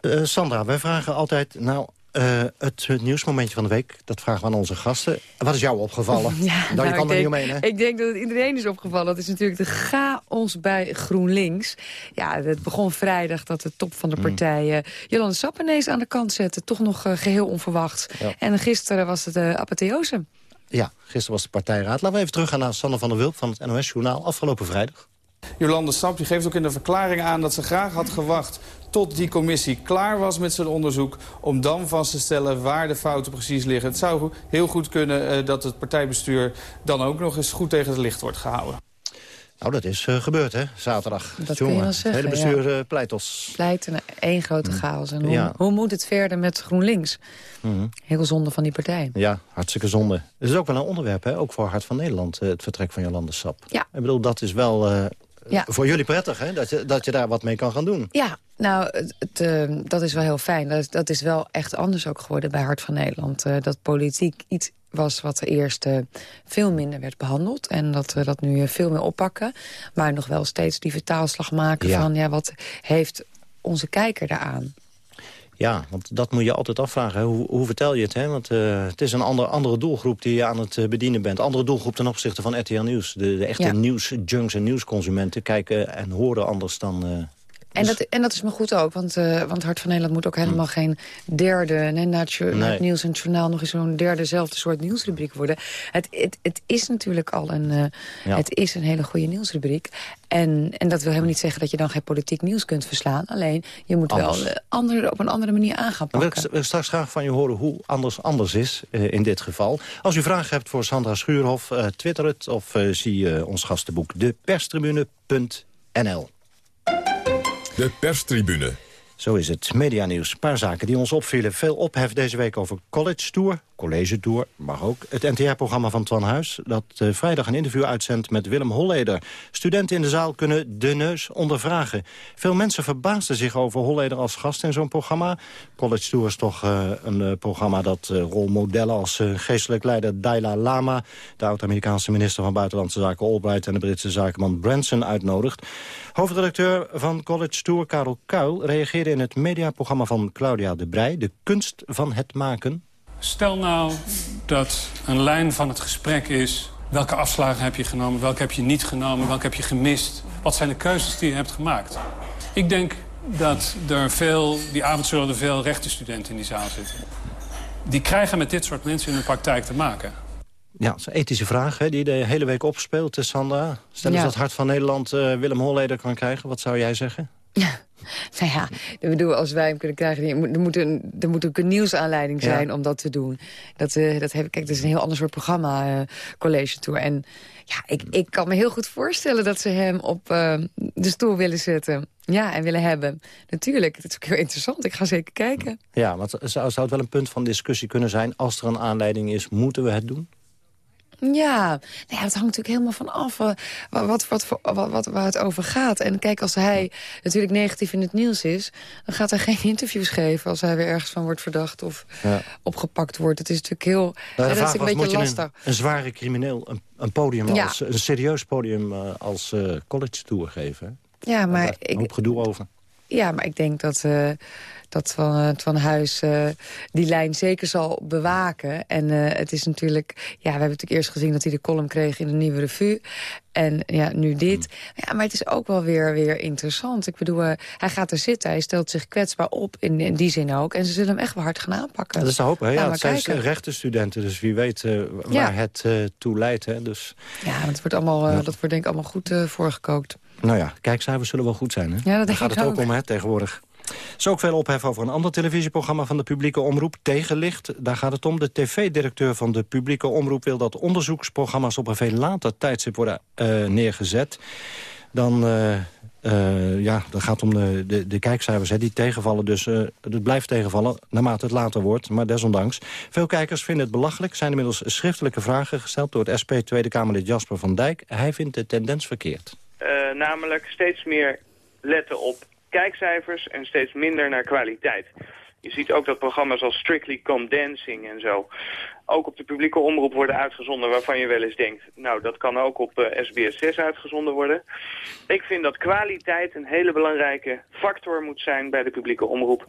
Uh, Sandra, wij vragen altijd... nou uh, het, nieuwsmomentje van de week, dat vragen we aan onze gasten. Wat is jou opgevallen? Ja, nou, nou, je kan er niet omheen, hè? Ik denk dat het iedereen is opgevallen. Dat is natuurlijk de chaos bij GroenLinks. Ja, het begon vrijdag dat de top van de mm. partijen... Mm. Jolande Sap ineens aan de kant zette. Toch nog uh, geheel onverwacht. En gisteren was het de uh, apotheose. Ja, gisteren was de partijraad. Laten we even teruggaan naar Sander van der Wulp van het NOS-journaal. Afgelopen vrijdag. Jolande Sap die geeft ook in de verklaring aan dat ze graag had gewacht tot die commissie klaar was met zijn onderzoek... om dan vast te stellen waar de fouten precies liggen. Het zou heel goed kunnen uh, dat het partijbestuur dan ook nog eens goed tegen het licht wordt gehouden. Nou, dat is uh, gebeurd, hè, zaterdag. Dat Jongen, kun je wel zeggen, Het hele bestuur ja. uh, pleitos. Pleiten, één grote mm. chaos. En hoe, ja. hoe, moet het verder met GroenLinks? Mm. Heel zonde van die partij. Ja, hartstikke zonde. Het is ook wel een onderwerp, hè, ook voor Hart van Nederland... het vertrek van Jolande Sap. Ja. Ik bedoel, dat is wel ja. voor jullie prettig, hè? Dat je, dat je daar wat mee kan gaan doen. Ja, nou, het, uh, dat is wel heel fijn. Dat, dat is wel echt anders ook geworden bij Hart van Nederland. Uh, dat politiek iets was wat eerst uh, veel minder werd behandeld. En dat we dat nu veel meer oppakken. Maar nog wel steeds die vertaalslag maken ja. van... ja, wat heeft onze kijker daaraan? Ja, want dat moet je altijd afvragen. Hoe, hoe, vertel je het? Hè? Want uh, het is een ander, andere doelgroep die je aan het uh, bedienen bent. Andere doelgroep ten opzichte van RTL Nieuws. De, de echte ja. nieuwsjunks en nieuwsconsumenten kijken en horen anders dan... Uh, en dat, en dat is me goed ook, want, uh, want Hart van Nederland moet ook helemaal hm. geen derde... Nee, na, het, nee. het nieuws en het journaal nog eens zo'n derdezelfde soort nieuwsrubriek worden. Het, het, het is natuurlijk al een, uh, ja. het is een hele goede nieuwsrubriek. En, en dat wil helemaal niet zeggen dat je dan geen politiek nieuws kunt verslaan. Alleen, je moet anders. wel uh, andere, op een andere manier aan gaan pakken. Ik wil straks graag van je horen hoe anders anders is in dit geval. Als u vragen hebt voor Sandra Schuurhof, twitter het of zie ons gastenboek deperstribune.nl. De perstribune. Zo is het. Medianieuws. Een paar zaken die ons opvielen. Veel ophef deze week over College Tour college tour, mag ook. Het NTR-programma van Twan Huis, dat uh, vrijdag een interview uitzendt met Willem Holleder. Studenten in de zaal kunnen de neus ondervragen. Veel mensen verbaasden zich over Holleder als gast in zo'n programma. College Tour is toch uh, een uh, programma dat rolmodellen als geestelijk leider Dalai Lama... de oud-Amerikaanse minister van Buitenlandse Zaken Albright... en de Britse zakenman Branson uitnodigt. Hoofdredacteur van College Tour, Karel Kuil, reageerde in het mediaprogramma van Claudia de Brij... De kunst van het maken Stel nou dat een lijn van het gesprek is... welke afslagen heb je genomen, welke heb je niet genomen... welke heb je gemist, wat zijn de keuzes die je hebt gemaakt. Ik denk dat er veel, die avond zullen er veel rechtenstudenten in die zaal zitten. Die krijgen met dit soort mensen in hun praktijk te maken. Ja, dat is een ethische vraag hè, die de hele week opspeelt, Sandra. Stel eens ja. dat Hart van Nederland uh, Willem Holleder kan krijgen. Wat zou jij zeggen? Ja. Nou ja, ik bedoel, als wij hem kunnen krijgen... er moet, een, er moet ook een nieuwsaanleiding zijn ja. om dat te doen. Dat, uh, dat heb, kijk, dat is een heel ander soort programma, uh, College Tour. En ja, ik, ik kan me heel goed voorstellen dat ze hem op uh, de stoel willen zetten. Ja, en willen hebben. Natuurlijk, dat is ook heel interessant. Ik ga zeker kijken. Ja, want zou, zou het wel een punt van discussie kunnen zijn... als er een aanleiding is, moeten we het doen? Ja, nou ja, hangt natuurlijk helemaal van af uh, wat, wat, wat, wat, waar het over gaat. En kijk, als hij natuurlijk negatief in het nieuws is... dan gaat hij geen interviews geven als hij weer ergens van wordt verdacht... of ja. opgepakt wordt. Het is natuurlijk heel... Nou, dat is een beetje lastig. Een, een, zware crimineel een, een podium als, een serieus podium uh, als uh, college tour geven. Ja, maar... Een hoop gedoe over. Ja, maar ik denk dat, dat Van, uh, van Huis uh, die lijn zeker zal bewaken. En het is natuurlijk... Ja, we hebben natuurlijk eerst gezien dat hij de column kreeg in de Nieuwe Revue. En ja, nu dit. Ja, maar het is ook wel weer, weer interessant. Ik bedoel, hij gaat er zitten. Hij stelt zich kwetsbaar op, in, in die zin ook. En ze zullen hem echt wel hard gaan aanpakken. Dat is te hopen. Ja, het zijn rechtenstudenten, dus wie weet waar ja. het toe leidt. Hè? Dus... Ja, dat wordt, allemaal, ja. dat wordt denk ik allemaal goed voorgekookt. Nou ja, kijkcijfers zullen wel goed zijn. Hè? Ja, dat Daar gaat het ook, ook om hè, tegenwoordig. Is ook veel ophef over een ander televisieprogramma van de publieke omroep, Tegenlicht. Daar gaat het om. De tv-directeur van de publieke omroep wil dat onderzoeksprogramma's op een veel later tijdstip worden uh, neergezet. Dan, uh, uh, ja, dat gaat om de, de, de kijkcijfers, hè, die tegenvallen. Dus het blijft tegenvallen naarmate het later wordt, maar desondanks. Veel kijkers vinden het belachelijk. Zijn inmiddels schriftelijke vragen gesteld door het SP Tweede Kamerlid Jasper van Dijk. Hij vindt de tendens verkeerd. Namelijk steeds meer letten op kijkcijfers en steeds minder naar kwaliteit. Je ziet ook dat programma's als Strictly Come Dancing en zo... ook op de publieke omroep worden uitgezonden waarvan je wel eens denkt... nou, dat kan ook op uh, SBS 6 uitgezonden worden. Ik vind dat kwaliteit een hele belangrijke factor moet zijn bij de publieke omroep.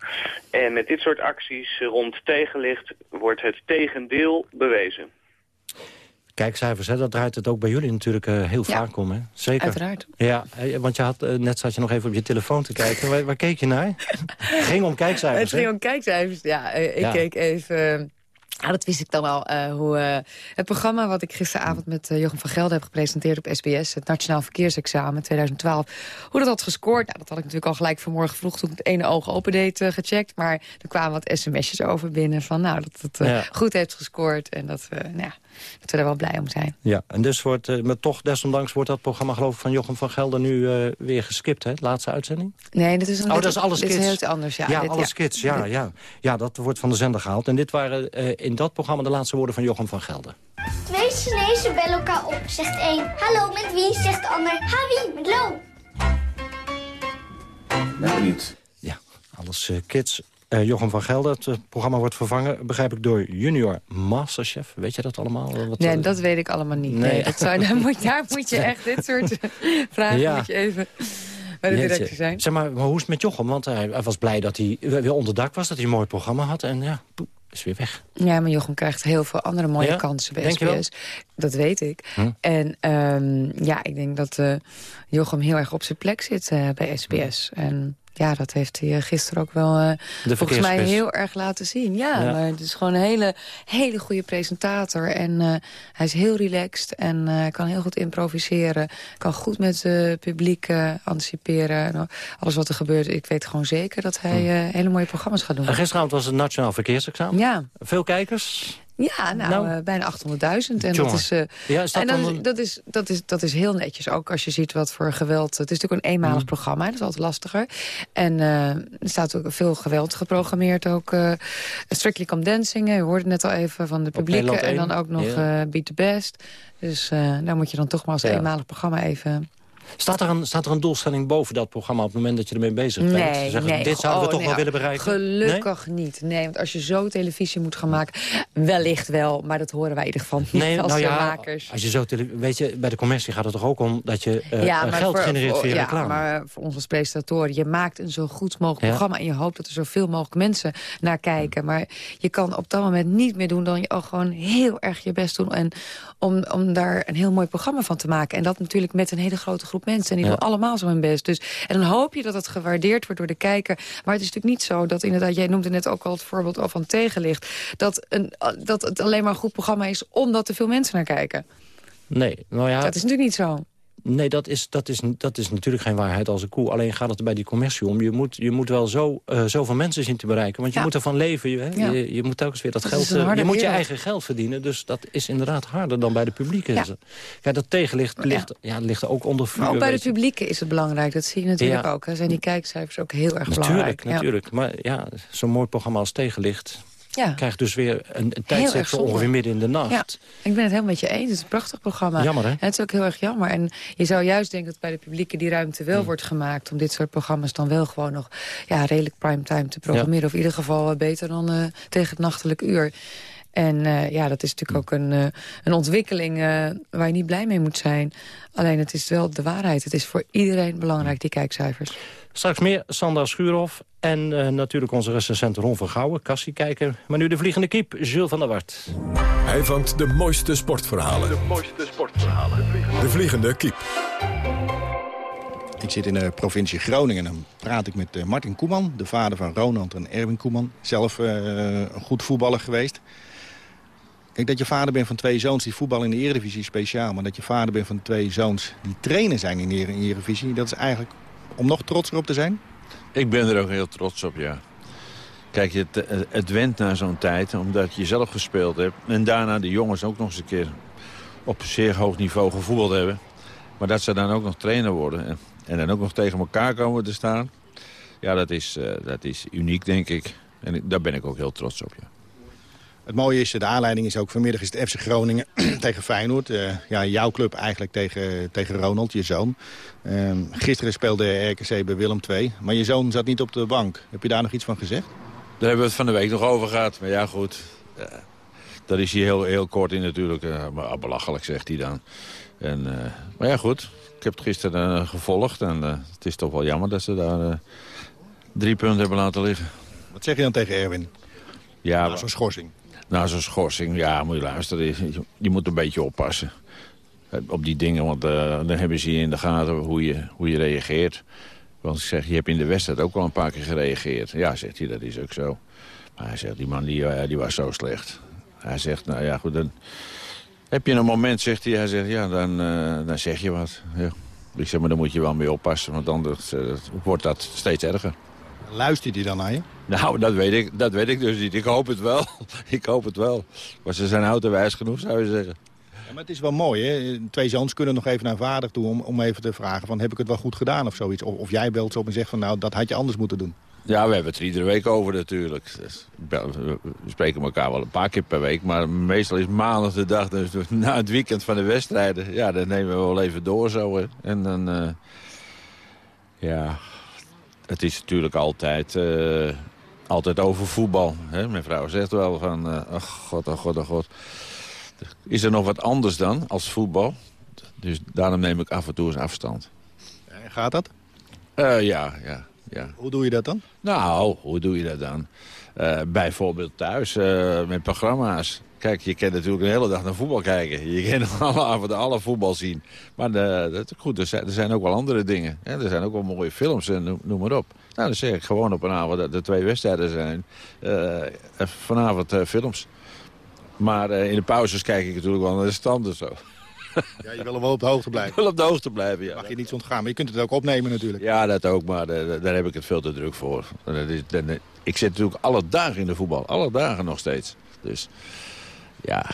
En met dit soort acties rond tegenlicht wordt het tegendeel bewezen. Kijkcijfers, hè, dat draait het ook bij jullie natuurlijk uh, heel ja, vaak om. Hè? Zeker. Uiteraard. Ja, want je had, uh, net zat je nog even op je telefoon te kijken. waar, waar, keek je naar? ging om kijkcijfers, Het ging om kijkcijfers, ja. Ik ja. keek even... Ja, dat wist ik dan al. Uh, hoe, uh, het programma wat ik gisteravond met uh, Jochem van Gelder heb gepresenteerd op SBS... het Nationaal Verkeersexamen 2012. Hoe dat had gescoord, nou, dat had ik natuurlijk al gelijk vanmorgen vroeg... toen ik het ene oog open deed gecheckt. Maar er kwamen wat sms'jes over binnen van... nou, dat het ja. goed heeft gescoord en dat, nou, ja, dat we er wel blij om zijn. Ja, en dus wordt, maar toch desondanks wordt dat programma geloof ik van Jochem van Gelder... nu weer geskipt, hè? Laatste uitzending? Nee, dat is, een, oh, dat is alles dit is heel iets anders. Ja, ja dit, alles kids, ja, ja. Ja, dat wordt van de zender gehaald. En dit waren in dat programma de laatste woorden van Jochem van Gelder. Twee Chinezen bellen elkaar op. Zegt één, hallo, met wie? Zegt de ander, ha wie, met Lo. Ben benieuwd. Ja, alles uh, kids. Uh, Jochem van Gelder, het uh, programma wordt vervangen, begrijp ik, door junior masterchef. Weet je dat allemaal? Wat, nee, dat weet ik allemaal niet. Nee. nee dat zou, daar, moet, daar moet je echt dit soort vragen ja. moet je even bij de directie zijn. Zeg maar, maar hoe is het met Jochem? Want hij, hij was blij dat hij weer onder dak was, dat hij een mooi programma had. En ja, is weer weg. Ja, maar Jochem krijgt heel veel andere mooie ja? kansen bij denk SBS. Dat weet ik. Hm. En um, ja, ik denk dat uh, Jochem heel erg op zijn plek zit uh, bij SBS. Hm. En ja, dat heeft hij gisteren ook wel uh, volgens mij heel erg laten zien. Ja, ja, maar het is gewoon een hele, hele goede presentator. En uh, hij is heel relaxed en uh, kan heel goed improviseren. Kan goed met het publiek anticiperen. En alles wat er gebeurt, ik weet gewoon zeker dat hij hele mooie programma's gaat doen. En gisteravond was het Nationaal Verkeersexamen. Ja. Veel kijkers? Ja, nou, nou uh, bijna 800.000. En, dat is, uh, ja, is, dat, en dan... dat, is, dat, is, dat is heel netjes. Ook als je ziet wat voor geweld... Het is natuurlijk een eenmalig mm. programma, dat is altijd lastiger. En uh, er staat ook veel geweld geprogrammeerd. Ook Strictly Come Dancing, je hoorde het net al even van de publieke. En dan ook nog yeah. Beat the Best. Dus daar moet je dan toch maar als ja. eenmalig programma even... Staat er, een, staat er een doelstelling boven dat programma op het moment dat je ermee bezig bent? Nee, zeggen, nee. Dit zouden oh, we toch nee, wel willen bereiken? Gelukkig nee? niet. Nee, want als je zo televisie moet gaan maken, wellicht wel. Maar dat horen wij in ieder geval niet nee, als nou ja, makers. Als je zo weet je, bij de commercie gaat het toch ook om dat je uh, ja, geld voor, genereert via ja, reclame? maar voor ons als presentatoren, je maakt een zo goed mogelijk programma... en je hoopt dat er zoveel mogelijk mensen naar kijken. Maar je kan op dat moment niet meer doen dan je ook gewoon heel erg je best doen... En om, om daar een heel mooi programma van te maken. En dat natuurlijk met een hele grote groep mensen. En die doen allemaal zo hun best. Dus, en dan hoop je dat het gewaardeerd wordt door de kijker. Maar het is natuurlijk niet zo dat inderdaad... jij noemde net ook al het voorbeeld al van tegenlicht... dat, een, dat het alleen maar een goed programma is omdat er veel mensen naar kijken. Nee, nou ja... Dat is natuurlijk niet zo. Nee, dat is, dat, is, dat is natuurlijk geen waarheid als een koe. Alleen gaat het er bij die commercie om. Je moet, je moet wel zo, uh, zoveel mensen zien te bereiken. Want je ja. moet ervan leven. Je, ja. je, je, moet telkens weer dat, dat geld... Uh, je moet je eigen geld verdienen. Dus dat is inderdaad harder dan bij de publieke. Ja. Kijk, dat tegenlicht ligt, ja. ligt er ook onder vuur. Maar ook bij de publieke is het belangrijk. Dat zie je natuurlijk ook. Hè. Zijn die kijkcijfers ook heel erg natuurlijk, belangrijk. Natuurlijk, natuurlijk. Maar ja, zo'n mooi programma als tegenlicht... Ja. krijgt dus weer een, een tijdstip zonde. ongeveer midden in de nacht. Ja, ik ben het helemaal met je eens. Het is een prachtig programma. Jammer, hè? En het is ook heel erg jammer. En je zou juist denken dat bij de publieke die ruimte wel Hmm. wordt gemaakt... om dit soort programma's dan wel gewoon nog ja, redelijk primetime te programmeren. Of in ieder geval eh, beter dan eh, tegen het nachtelijk uur. En eh, ja, dat is natuurlijk ook een, eh, een ontwikkeling eh, waar je niet blij mee moet zijn. Alleen het is wel de waarheid. Het is voor iedereen belangrijk, die kijkcijfers. Straks meer Sandra Schuurhoff en eh, natuurlijk onze recensent Ron van Gouwen, kassiekijker. Maar nu de vliegende kiep, Jules van der Wart. Hij vangt de mooiste sportverhalen. De mooiste sportverhalen. De vliegende kiep. Ik zit in de provincie Groningen en dan praat ik met eh, Martin Koeman... de vader van Ronald en Erwin Koeman. Zelf eh, een goed voetballer geweest. Kijk, dat je vader bent van twee zoons die voetballen in de Eredivisie is speciaal... maar dat je vader bent van twee zoons die trainen zijn in de Ere- Eredivisie... dat is eigenlijk om nog trotser op te zijn? Ik ben er ook heel trots op, ja. Kijk, het, het went na zo'n tijd, omdat je zelf gespeeld hebt... en daarna de jongens ook nog eens een keer op zeer hoog niveau gevoetbald hebben. Maar dat ze dan ook nog trainer worden en, en dan ook nog tegen elkaar komen te staan... ja, dat is, eh, dat is uniek, denk ik. En daar ben ik ook heel trots op, ja. Het mooie is, de aanleiding is ook vanmiddag is het FC Groningen tegen Feyenoord. Eh, ja, jouw club eigenlijk tegen, tegen Ronald, je zoon. Ehm, gisteren speelde RKC bij Willem II, maar je zoon zat niet op de bank. Heb je daar nog iets van gezegd? Daar hebben we het van de week nog over gehad. Maar ja, goed. eh, daar is hij heel, heel kort in natuurlijk. maar belachelijk, zegt hij dan. En, maar ja, goed. Ik heb het gisteren gevolgd. En het is toch wel jammer dat ze daar drie punten hebben laten liggen. Wat zeg je dan tegen Erwin? Ja, zo'n schorsing. Na zo'n schorsing, ja, moet je luisteren. Je, moet een beetje oppassen. eh, Op die dingen, want eh, dan hebben ze je in de gaten hoe je, hoe je reageert. Want ik zeg, je hebt in de wedstrijd ook al een paar keer gereageerd. Ja, zegt hij, dat is ook zo. Maar hij zegt, die man die, eh, die was zo slecht. Hij zegt, nou ja, goed, dan heb je een moment, zegt hij. Hij zegt, ja, dan, dan zeg je wat. Ja. Ik zeg, maar dan moet je wel mee oppassen, want anders wordt dat steeds erger. Luistert hij dan naar je? Nou, dat weet, ik, dat weet ik dus niet. Ik hoop het wel. ik hoop het wel. Maar ze zijn autowijs genoeg, zou je zeggen. Ja, maar het is wel mooi, hè? Twee zoons kunnen nog even naar vader toe om, om even te vragen van heb ik het wel goed gedaan of zoiets. Of, of jij belt ze op en zegt van nou, dat had je anders moeten doen. Ja, we hebben het er iedere week over natuurlijk. Dus, we spreken elkaar wel een paar keer per week. Maar meestal is maandag de dag, dus na het weekend van de wedstrijden. Ja, dan nemen we wel even door zo. Hè. En dan, eh, ja, het is natuurlijk altijd, eh, altijd over voetbal. Hè. Mijn vrouw zegt wel van, eh oh god, oh god, oh god. Is er nog wat anders dan als voetbal? Dus daarom neem ik af en toe eens afstand. En gaat dat? Eh, ja, ja, ja. Hoe doe je dat dan? Nou, hoe doe je dat dan? Eh, bijvoorbeeld thuis eh, met programma's. Kijk, je kan natuurlijk de hele dag naar voetbal kijken. Je kan alle avonden alle voetbal zien. Maar de, dat, goed, er zijn, er zijn ook wel andere dingen. Hè? Er zijn ook wel mooie films, en noem, noem maar op. Nou, dan zeg ik gewoon op een avond dat er twee wedstrijden zijn. Eh, eh, vanavond eh, films. Maar eh, in de pauzes kijk ik natuurlijk wel naar de stand en zo. Ja, je wil wel op de hoogte blijven. Ik wil op de hoogte blijven, ja. Mag je niets ontgaan, maar je kunt het ook opnemen natuurlijk. Ja, dat ook, maar eh, daar heb ik het veel te druk voor. Dat is, dat- dat- ik zit natuurlijk alle dagen in de voetbal. Alle dagen nog steeds. Dus ja,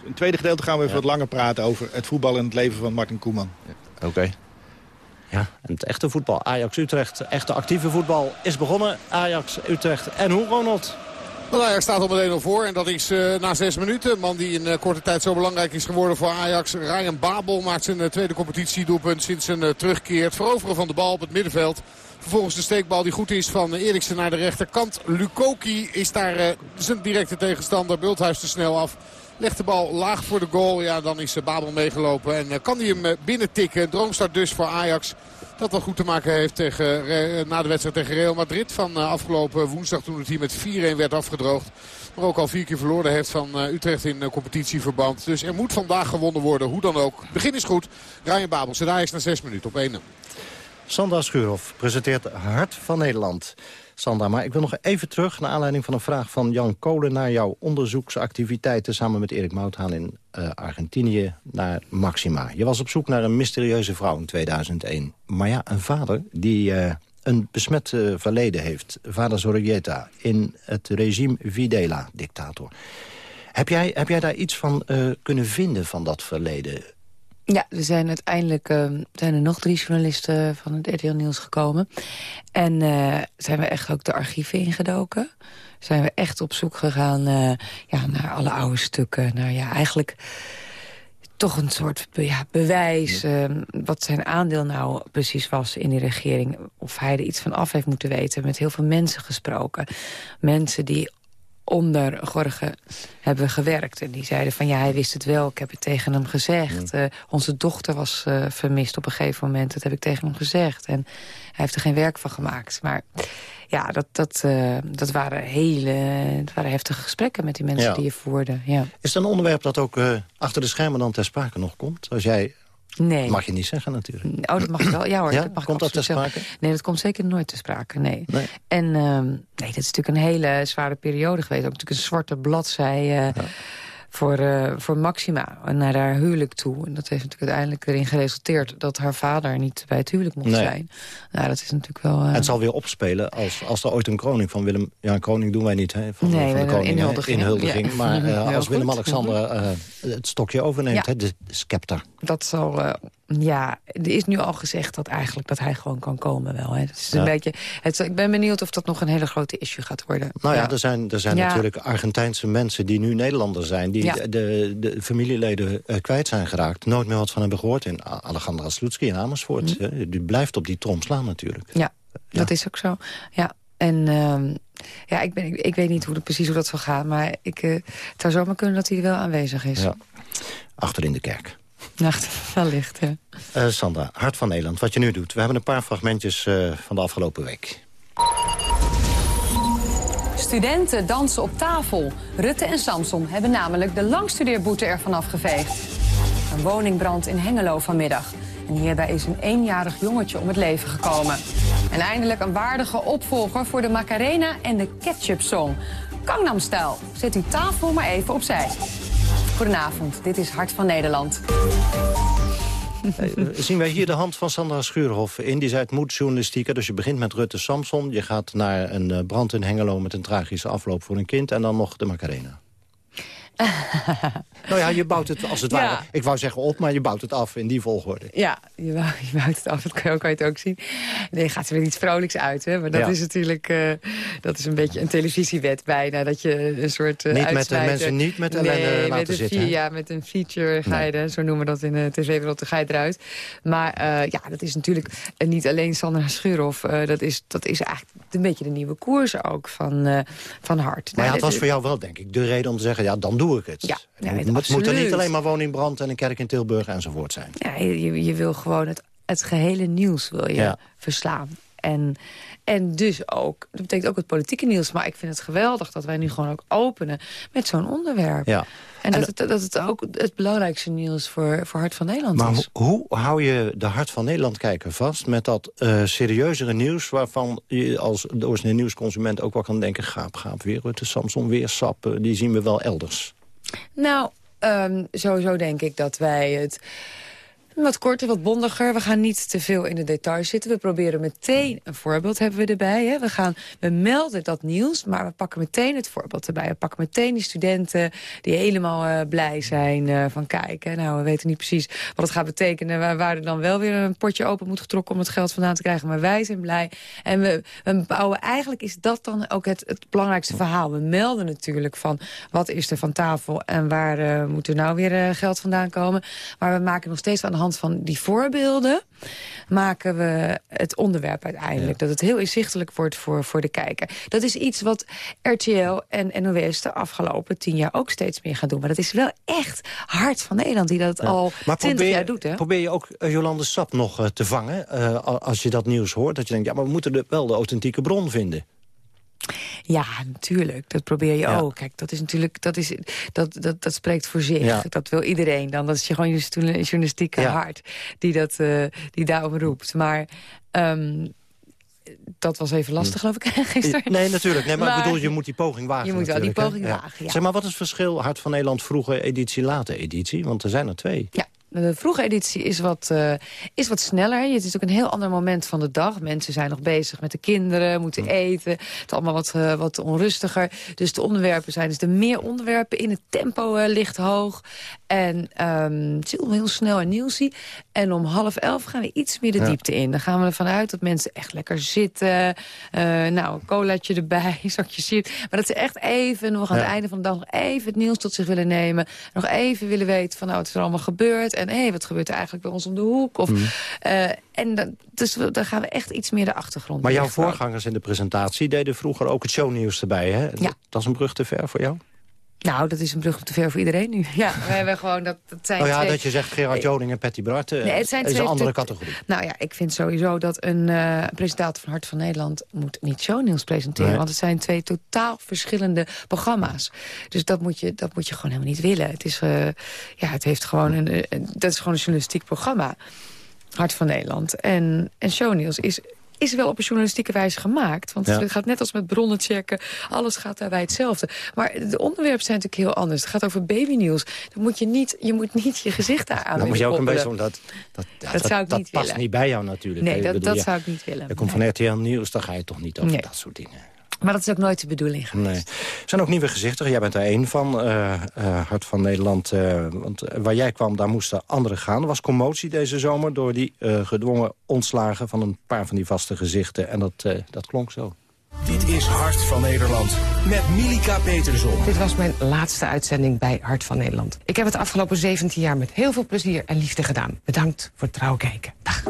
In het tweede gedeelte gaan we even wat langer praten over het voetbal en het leven van Martin Koeman. oké. Ja, en het echte voetbal. Ajax-Utrecht, echte actieve voetbal is begonnen. Ajax-Utrecht en hoe, Ronald? Nou, Ajax staat al meteen al voor en dat is eh, na zes minuten. Een man die in eh, korte tijd zo belangrijk is geworden voor Ajax. Ryan Babel maakt zijn eh, tweede competitiedoelpunt sinds zijn uh, terugkeer. Het veroveren van de bal op het middenveld. Vervolgens de steekbal die goed is van Eriksen naar de rechterkant. Lukoki is daar uh, zijn directe tegenstander. Bulthuis te snel af. Legt de bal laag voor de goal. Ja, dan is Babel meegelopen. En uh, kan hij hem binnen tikken. Droomstart dus voor Ajax. Dat wel goed te maken heeft tegen, na de wedstrijd tegen Real Madrid. Van afgelopen woensdag toen het hier met 4-1 werd afgedroogd. Maar ook al vier keer verloren heeft van Utrecht in competitieverband. Dus er moet vandaag gewonnen worden. Hoe dan ook. Begin is goed. Ryan Babel Ajax na 6 minuten op 1 Sandra Schuurhoff presenteert Hart van Nederland. Sandra, maar ik wil nog even terug... naar aanleiding van een vraag van Jan Kolen... naar jouw onderzoeksactiviteiten samen met Erik Mouthaan in uh, Argentinië naar Maxima. Je was op zoek naar een mysterieuze vrouw in 2001. Maar ja, een vader die uh, een besmet uh, verleden heeft. Vader Zorrieta in het regime Videla-dictator. Heb jij, heb jij daar iets van kunnen vinden van dat verleden? Ja, er zijn uiteindelijk uh, zijn er nog drie journalisten van het RTL Nieuws gekomen. En uh, zijn we echt ook de archieven ingedoken. Zijn we echt op zoek gegaan uh, ja, naar alle oude stukken. Naar ja, eigenlijk toch een soort ja, bewijs uh, wat zijn aandeel nou precies was in die regering. Of hij er iets van af heeft moeten weten. Met heel veel mensen gesproken. Mensen die onder Gorge hebben gewerkt. En die zeiden van ja, hij wist het wel, ik heb het tegen hem gezegd. Uh, onze dochter was uh, vermist op een gegeven moment, dat heb ik tegen hem gezegd. En hij heeft er geen werk van gemaakt. Maar ja, dat, dat, uh, dat, waren, hele, dat waren heftige gesprekken met die mensen Ja. die je voerde. Ja. Is het een onderwerp dat ook eh, achter de schermen dan ter sprake nog komt? Als jij... Nee. Mag je niet zeggen natuurlijk. Oh, dat mag wel. Ja hoor, Ja? dat mag Komt dat ter absoluut sprake? zeggen. Nee, dat komt zeker nooit te sprake, nee. Nee. En ehm, nee, dat is natuurlijk een hele zware periode geweest. Ook natuurlijk een zwarte bladzij eh, voor, eh, voor Maxima naar haar huwelijk toe. En dat heeft natuurlijk uiteindelijk erin geresulteerd... dat haar vader niet bij het huwelijk mocht Nee. zijn. Nou, dat is natuurlijk wel... eh, het zal weer opspelen als, als er ooit een kroning van Willem... Ja, een kroning doen wij niet, hè? Van, Nee, van de koning, inhuldiging. Inhuldiging. Ja. Maar eh, als. Willem-Alexander eh, het stokje overneemt, Ja. hè? De, scepter. dat zal... ja, er is nu al gezegd dat eigenlijk dat hij gewoon kan komen wel. Hè. Dat is een beetje, het, ik ben benieuwd of dat nog een hele grote issue gaat worden. Nou ja, er zijn, er zijn natuurlijk Argentijnse mensen die nu Nederlander zijn... die Ja. de, de, de familieleden eh, kwijt zijn geraakt. Nooit meer wat van hebben gehoord. A- Alejandra Sloetski in Amersfoort. Hè, Die blijft op die trom slaan natuurlijk. Ja, dat is ook zo. Ja, en ehm, ja, ik, ben, ik, ik weet niet hoe, precies hoe dat zal gaan... maar ik, eh, het zou zomaar kunnen dat hij er wel aanwezig is. Ja. Achter in de kerk. Nacht, wellicht, ja. Eh, Sandra, Hart van Nederland, wat je nu doet. We hebben een paar fragmentjes van de afgelopen week. Studenten dansen op tafel. Rutte en Samson hebben namelijk de langstudeerboete ervan afgeveegd. Een woningbrand in Hengelo vanmiddag. En hierbij is een eenjarig jongetje om het leven gekomen. En eindelijk een waardige opvolger voor de Macarena en de Ketchup Song. Gangnam-stijl. Zet uw tafel maar even opzij. Goedenavond, dit is Hart van Nederland. Zien wij hier de hand van Sandra Schuurhoff in. Die zei het moet journalistiek. hè. Dus je begint met Rutte Samson. Je gaat naar een eh, brand in Hengelo met een tragische afloop voor een kind. En dan nog de Macarena. nou ja, je bouwt het als het Ja. ware... Ik wou zeggen op, maar je bouwt het af in die volgorde. Ja, je, je bouwt het af, dat kan je, ook, kan je het ook zien. Nee, gaat er weer iets vrolijks uit, hè? Maar dat Ja. is natuurlijk eh, dat is een beetje een televisiewet bijna. Dat je een soort eh, Niet met de mensen niet met ellende nee, laten met zitten? Ja, met een feature ga je, zo noemen we dat in de tv-wereld, ga je eruit. Maar eh, ja, dat is natuurlijk niet alleen Sandra Schuurhoff. dat, is, dat is eigenlijk een beetje de nieuwe koers ook van, van Hart. Maar ja, Nou, het was voor jou wel, denk ik, de reden om te zeggen... ja, dan doe ik het. Ja, ja, het, moet- er niet alleen maar woningbrand en een kerk in Tilburg enzovoort zijn. Ja, je, je wil gewoon het, het gehele nieuws wil je Ja. verslaan. En, en dus ook, dat betekent ook het politieke nieuws. Maar ik vind het geweldig dat wij nu gewoon ook openen met zo'n onderwerp. Ja. En, dat, het, dat het ook het belangrijkste nieuws voor, voor Hart van Nederland Maar is. ho- hoe hou je de Hart van Nederland kijken vast... met dat eh, serieuzere nieuws waarvan je als doorsnee nieuwsconsument ook wel kan denken... gaap, gaap, weer Rutte, Samson, weer Sap, eh, die zien we wel elders. Nou, ehm, sowieso denk ik dat wij het wat korter, wat bondiger. We gaan niet te veel in de details zitten. We proberen meteen een voorbeeld hebben we erbij. Hè. We, gaan, we melden dat nieuws, maar we pakken meteen het voorbeeld erbij. We pakken meteen die studenten die helemaal eh, blij zijn uh, van kijken. Nou, we weten niet precies wat het gaat betekenen. Waar, waar er dan wel weer een potje open moet getrokken om het geld vandaan te krijgen. Maar wij zijn blij. En we, we bouwen, eigenlijk is dat dan ook het, het belangrijkste verhaal. We melden natuurlijk van wat is er van tafel en waar uh, moet er nou weer geld vandaan komen. Maar we maken nog steeds aan de hand van die voorbeelden maken we het onderwerp uiteindelijk. Ja. Dat het heel inzichtelijk wordt voor, voor de kijker. Dat is iets wat RTL en NOS de afgelopen tien jaar ook steeds meer gaan doen. Maar dat is wel echt hard van Nederland die dat ja. al twintig jaar doet. Hè? Probeer je ook uh, Jolande Sap nog uh, te vangen uh, als je dat nieuws hoort? Dat je denkt, ja, maar we moeten wel de authentieke bron vinden. Ja, natuurlijk. Dat probeer je ja. ook. Kijk, dat is natuurlijk, dat, is, dat, dat, dat spreekt voor zich. Ja. Dat wil iedereen dan. Dat is je gewoon je journalistieke ja. hart die, dat, uh, die daarom roept. Maar um, dat was even lastig, geloof ik, gisteren. Nee, natuurlijk. Nee, maar, maar ik bedoel, je moet die poging wagen. Je moet wel die poging wagen. Zeg maar, wat is het verschil Hart van Nederland vroege editie, late editie? Want er zijn er twee. Ja. De vroege editie is wat, uh, is wat sneller. Het is ook een heel ander moment van de dag. Mensen zijn nog bezig met de kinderen, moeten eten. Het is allemaal wat, uh, wat onrustiger. Dus de onderwerpen zijn dus de meer onderwerpen in. Het tempo uh, ligt hoog. En um, het is heel snel en nieuwsie. En om half elf gaan we iets meer de ja. diepte in. Dan gaan we ervan uit dat mensen echt lekker zitten. nou, een colaatje erbij, zakje zit. Maar dat ze echt even, nog aan ja. het einde van de dag... nog even het nieuws tot zich willen nemen. Nog even willen weten van nou, wat is er allemaal gebeurd. En hé, hey, wat gebeurt er eigenlijk bij ons om de hoek? Of, mm. uh, en dan, dus dan gaan we echt iets meer de achtergrond Maar jouw voorgangers in de presentatie deden vroeger ook het shownieuws erbij, hè? Ja. Dat is een brug te ver voor jou? Nou, dat is een brug te ver voor iedereen nu. Ja, we hebben gewoon dat, dat zijn Oh ja, twee... dat je zegt Gerard Joning en Patty Bart uh, nee, het zijn is een andere categorie. Nou ja, ik vind sowieso dat een uh, presentator van Hart van Nederland... moet niet shownieuws presenteren. Nee. Want het zijn twee totaal verschillende programma's. Dus dat moet je, dat moet je gewoon helemaal niet willen. Het, is, uh, ja, het heeft gewoon een, uh, dat is gewoon een journalistiek programma. Hart van Nederland. En, en shownieuws is is wel op een journalistieke wijze gemaakt. Want ja. het gaat net als met bronnen checken. Alles gaat daarbij hetzelfde. Maar de onderwerpen zijn natuurlijk heel anders. Het gaat over babynieuws. Dan moet je niet je, moet niet je gezicht daar aan Dan moet je ook een beetje... Dat, dat, dat, dat, zou ik dat niet past willen. niet bij jou natuurlijk. Nee, dat, bedoel, dat zou ik niet willen. Je komt nee. van RTL Nieuws, dan ga je toch niet over nee. dat soort dingen. Maar dat is ook nooit de bedoeling geweest. Nee. Er zijn ook nieuwe gezichten. Jij bent er één van, uh, uh, Hart van Nederland. Uh, want waar jij kwam, daar moesten anderen gaan. Er was commotie deze zomer door die gedwongen ontslagen... van een paar van die vaste gezichten. En dat, dat klonk zo. Dit is Hart van Nederland met Milika Peterson. Dit was mijn laatste uitzending bij Hart van Nederland. Ik heb het afgelopen 17 jaar met heel veel plezier en liefde gedaan. Bedankt voor het trouw kijken. Dag.